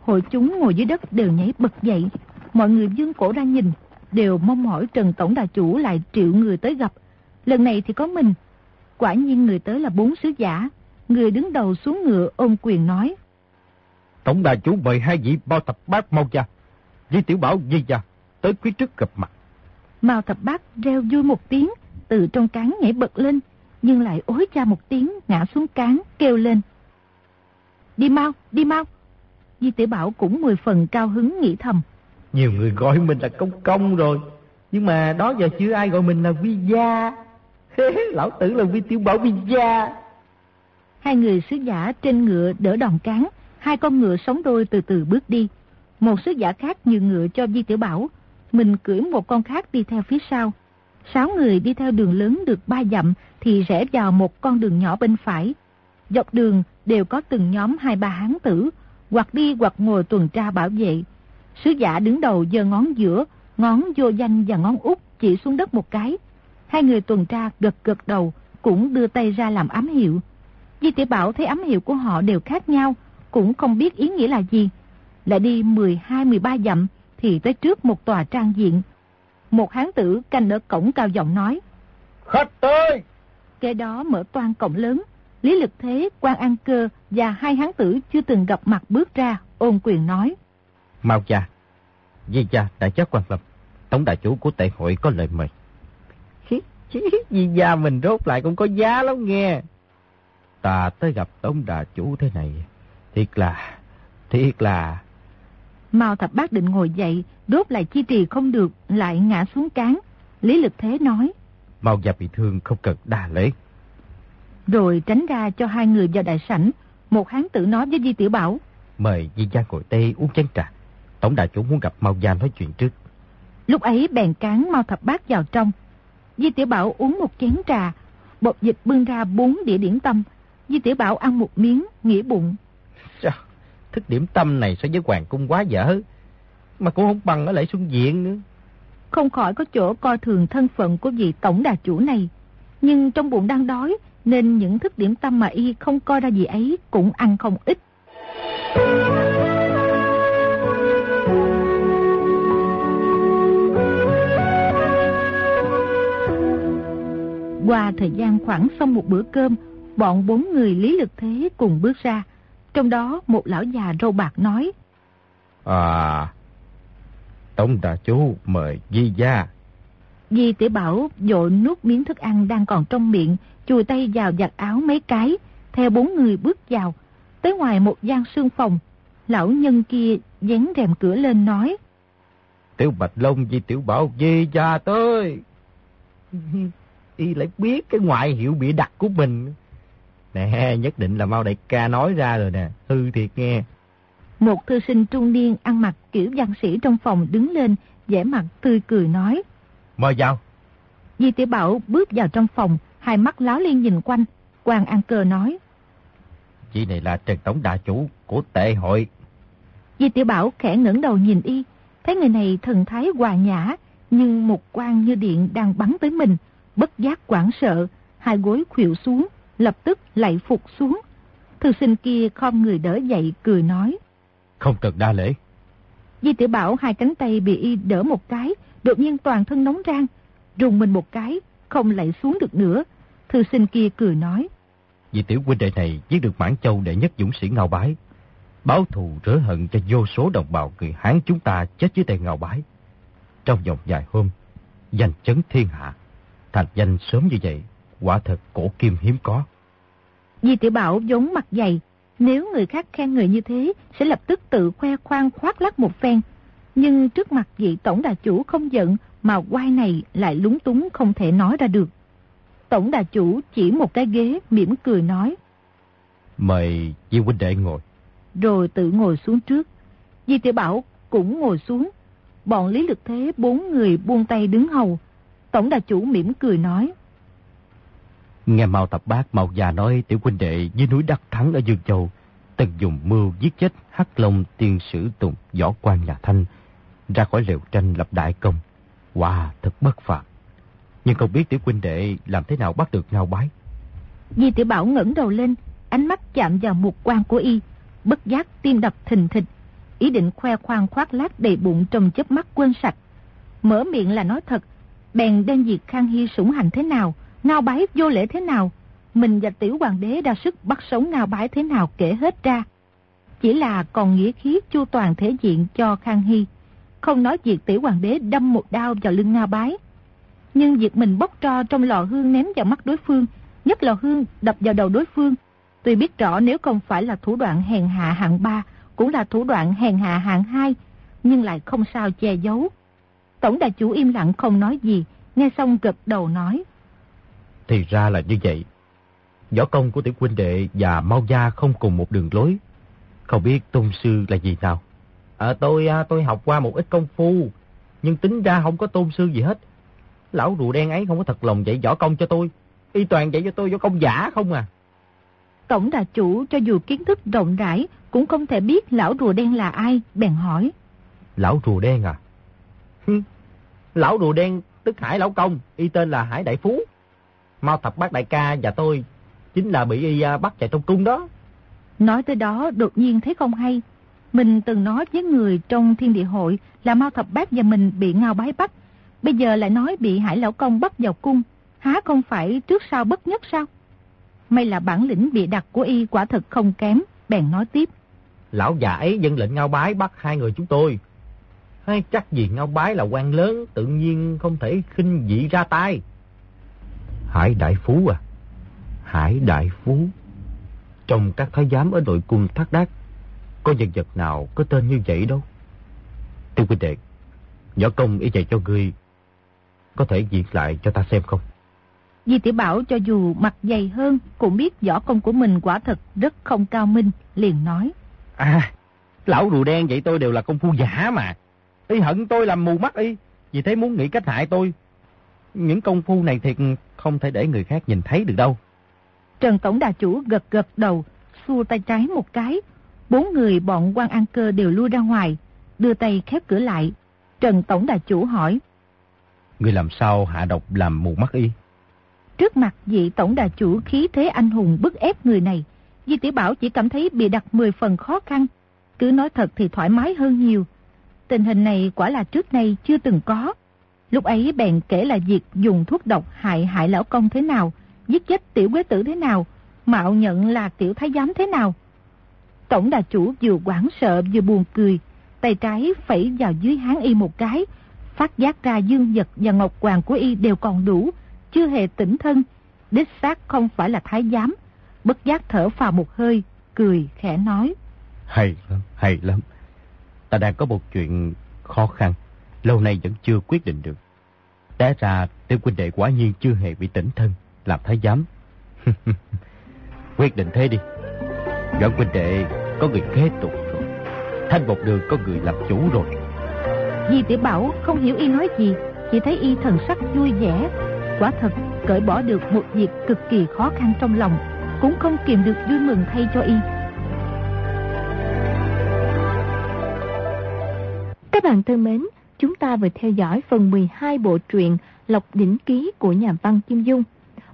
Hội chúng ngồi dưới đất đều nhảy bật dậy, mọi người dương cổ ra nhìn, đều mong mỏi Trần Tổng Đà Chủ lại triệu người tới gặp. Lần này thì có mình. Quả nhiên người tới là bốn sứ giả. Người đứng đầu xuống ngựa ôm quyền nói. Tổng Đà Chủ mời hai vị bao thập bát mau ra. Di Tiểu Bảo di ra, tới phía trước gặp mặt. Mao thập bát reo vui một tiếng, từ trong cán nhảy bật lên, nhưng lại ối cha một tiếng ngã xuống cán kêu lên. Đi mau, đi mau. Di Tiểu Bảo cũng mười phần cao hứng nghĩ thầm. Nhiều người gọi mình là công công rồi. Nhưng mà đó giờ chưa ai gọi mình là vi gia. <laughs> Lão tử là vi tiểu bảo vi gia. Hai người sứ giả trên ngựa đỡ đòn cán. Hai con ngựa sống đôi từ từ bước đi. Một sứ giả khác như ngựa cho Di Tiểu Bảo. Mình cưỡi một con khác đi theo phía sau. Sáu người đi theo đường lớn được ba dặm thì rẽ vào một con đường nhỏ bên phải. Dọc đường đều có từng nhóm hai ba hán tử, hoặc đi hoặc ngồi tuần tra bảo vệ. Sứ giả đứng đầu giơ ngón giữa, ngón vô danh và ngón út chỉ xuống đất một cái. Hai người tuần tra gật gật đầu, cũng đưa tay ra làm ám hiệu. Di tiểu Bảo thấy ám hiệu của họ đều khác nhau, cũng không biết ý nghĩa là gì. Lại đi 12-13 dặm thì tới trước một tòa trang diện. Một hán tử canh ở cổng cao giọng nói. Khách tới! Kế đó mở toan cổng lớn. Lý Lực Thế, quan An Cơ và hai hán tử chưa từng gặp mặt bước ra, ôn quyền nói. Mau cha, Di cha đã chắc quan lâm, tổng đại chủ của tệ hội có lời mời. Di gia mình rốt lại cũng có giá lắm nghe. Ta tới gặp tổng đại chủ thế này, thiệt là, thiệt là... Mao thập bác định ngồi dậy, đốt lại chi trì không được, lại ngã xuống cán. Lý lực thế nói. Mao gia bị thương không cần đa lễ. Rồi tránh ra cho hai người vào đại sảnh. Một hán tử nói với Di Tiểu Bảo. Mời Di gia ngồi tê uống chén trà. Tổng đại chủ muốn gặp Mao Gia nói chuyện trước. Lúc ấy bèn cán Mao Thập Bát vào trong. Di Tiểu Bảo uống một chén trà, bột dịch bưng ra bốn đĩa điểm tâm. Di Tiểu Bảo ăn một miếng, nghĩ bụng. Sao? Thức điểm tâm này so với hoàng cung quá dở. Mà cũng không bằng ở lại xuân diện nữa không khỏi có chỗ coi thường thân phận của vị tổng đà chủ này. Nhưng trong bụng đang đói, nên những thức điểm tâm mà y không coi ra gì ấy cũng ăn không ít. Qua thời gian khoảng xong một bữa cơm, bọn bốn người Lý Lực Thế cùng bước ra. Trong đó một lão già râu bạc nói. À, Tổng đà chú mời Di gia. Di tiểu bảo dội nuốt miếng thức ăn đang còn trong miệng, chùi tay vào giặt áo mấy cái, theo bốn người bước vào. Tới ngoài một gian sương phòng, lão nhân kia dán rèm cửa lên nói. Tiểu Bạch Long Di Tiểu Bảo Di gia tới. <laughs> Y lại biết cái ngoại hiệu bị đặt của mình. Nè, nhất định là mau đại ca nói ra rồi nè, hư thiệt nghe. Một thư sinh trung niên ăn mặc kiểu văn sĩ trong phòng đứng lên, vẻ mặt tươi cười nói. Mời vào. Di tiểu Bảo bước vào trong phòng, hai mắt láo liên nhìn quanh. Hoàng An Cơ nói. Chị này là Trần Tổng Đà Chủ của tệ hội. Di tiểu Bảo khẽ ngẩng đầu nhìn y, thấy người này thần thái hòa nhã, nhưng một quan như điện đang bắn tới mình, bất giác quảng sợ, hai gối khuỵu xuống, lập tức lạy phục xuống. Thư sinh kia khom người đỡ dậy cười nói. Không cần đa lễ. Di tiểu Bảo hai cánh tay bị y đỡ một cái, đột nhiên toàn thân nóng rang, rùng mình một cái, không lạy xuống được nữa. Thư sinh kia cười nói. Vì tiểu huynh đệ này giết được Mãn Châu đệ nhất dũng sĩ Ngao Bái. Báo thù rửa hận cho vô số đồng bào người Hán chúng ta chết dưới tay Ngao Bái. Trong vòng vài hôm, danh chấn thiên hạ. Thành danh sớm như vậy, quả thật cổ kim hiếm có. Di tiểu Bảo vốn mặt dày, nếu người khác khen người như thế, sẽ lập tức tự khoe khoang khoác lắc một phen. Nhưng trước mặt vị tổng đà chủ không giận, mà quai này lại lúng túng không thể nói ra được. Tổng đà chủ chỉ một cái ghế mỉm cười nói. Mời Di huynh đệ ngồi. Rồi tự ngồi xuống trước. Di tiểu Bảo cũng ngồi xuống. Bọn Lý Lực Thế bốn người buông tay đứng hầu. Tổng đà chủ mỉm cười nói. Nghe Mao Tập Bác Mao già nói tiểu huynh đệ dưới núi Đắc Thắng ở Dương Châu từng dùng mưu giết chết Hắc Long tiên sử Tùng võ quan nhà Thanh ra khỏi liệu tranh lập đại công. Wow, thật bất phạt. Nhưng không biết tiểu huynh đệ làm thế nào bắt được ngao bái. Di tiểu Bảo ngẩng đầu lên, ánh mắt chạm vào một quan của y, bất giác tim đập thình thịch, ý định khoe khoang khoác lác đầy bụng trong chớp mắt quên sạch. Mở miệng là nói thật, bèn đem việc Khang Hy sủng hành thế nào, ngao bái vô lễ thế nào, mình và tiểu hoàng đế đa sức bắt sống ngao bái thế nào kể hết ra. Chỉ là còn nghĩa khí chu toàn thể diện cho Khang Hy, không nói việc tiểu hoàng đế đâm một đao vào lưng ngao bái. Nhưng việc mình bốc tro trong lò hương ném vào mắt đối phương, nhất lò hương đập vào đầu đối phương, tuy biết rõ nếu không phải là thủ đoạn hèn hạ hạng ba, cũng là thủ đoạn hèn hạ hạng hai, nhưng lại không sao che giấu. Tổng đại chủ im lặng không nói gì, nghe xong gật đầu nói. Thì ra là như vậy. Võ công của tiểu huynh đệ và Mao Gia không cùng một đường lối. Không biết tôn sư là gì nào? À, tôi à, tôi học qua một ít công phu, nhưng tính ra không có tôn sư gì hết. Lão rùa đen ấy không có thật lòng dạy võ công cho tôi. Y toàn dạy cho tôi võ công giả không à. Tổng đà chủ cho dù kiến thức rộng rãi cũng không thể biết lão rùa đen là ai, bèn hỏi. Lão rùa đen à? lão rùa đen tức Hải Lão Công, y tên là Hải Đại Phú. Mao Thập Bác Đại Ca và tôi chính là bị y à, bắt chạy trong cung đó. Nói tới đó đột nhiên thấy không hay. Mình từng nói với người trong thiên địa hội là Mao Thập Bác và mình bị ngao bái bắt. Bây giờ lại nói bị Hải Lão Công bắt vào cung. Há không phải trước sau bất nhất sao? May là bản lĩnh bị đặt của y quả thật không kém, bèn nói tiếp. Lão già ấy dân lệnh ngao bái bắt hai người chúng tôi. Hay chắc gì ngao bái là quan lớn, tự nhiên không thể khinh dị ra tay. Hải Đại Phú à? Hải Đại Phú? Trong các thái giám ở nội cung thác đác, có nhân vật nào có tên như vậy đâu. Thưa quý đệ, võ công y dạy cho ngươi có thể diễn lại cho ta xem không? Di tiểu Bảo cho dù mặt dày hơn cũng biết võ công của mình quả thật rất không cao minh, liền nói. À, lão rùa đen vậy tôi đều là công phu giả mà. Y hận tôi làm mù mắt y, vì thế muốn nghĩ cách hại tôi. Những công phu này thiệt không thể để người khác nhìn thấy được đâu. Trần Tổng Đà Chủ gật gật đầu, xua tay trái một cái. Bốn người bọn quan an cơ đều lui ra ngoài, đưa tay khép cửa lại. Trần Tổng Đà Chủ hỏi. Người làm sao hạ độc làm mù mắt y? Trước mặt vị Tổng Đà Chủ khí thế anh hùng bức ép người này, Di Tiểu Bảo chỉ cảm thấy bị đặt 10 phần khó khăn. Cứ nói thật thì thoải mái hơn nhiều. Tình hình này quả là trước nay chưa từng có. Lúc ấy bèn kể là việc dùng thuốc độc hại hại lão công thế nào, giết chết tiểu quế tử thế nào, mạo nhận là tiểu thái giám thế nào. Tổng đà chủ vừa quảng sợ vừa buồn cười, tay trái phẩy vào dưới hán y một cái, phát giác ra dương vật và ngọc hoàng của y đều còn đủ, chưa hề tỉnh thân, đích xác không phải là thái giám. Bất giác thở phào một hơi, cười khẽ nói. Hay lắm, hay lắm. Ta đang có một chuyện khó khăn, lâu nay vẫn chưa quyết định được. Té ra tiêu huynh đệ quả nhiên chưa hề bị tỉnh thân, làm thái giám. <laughs> quyết định thế đi. Doãn huynh đệ có người kế tục rồi. Thanh một đường có người làm chủ rồi. Di tiểu Bảo không hiểu y nói gì, chỉ thấy y thần sắc vui vẻ. Quả thật, cởi bỏ được một việc cực kỳ khó khăn trong lòng, cũng không kìm được vui mừng thay cho y. Các bạn thân mến, chúng ta vừa theo dõi phần 12 bộ truyện Lộc Đỉnh Ký của nhà văn Kim Dung.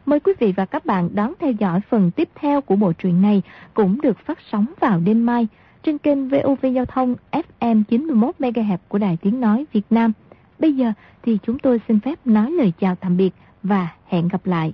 Mời quý vị và các bạn đón theo dõi phần tiếp theo của bộ truyện này cũng được phát sóng vào đêm mai trên kênh VOV Giao thông FM 91MHz của Đài Tiếng Nói Việt Nam. Bây giờ thì chúng tôi xin phép nói lời chào tạm biệt và hẹn gặp lại.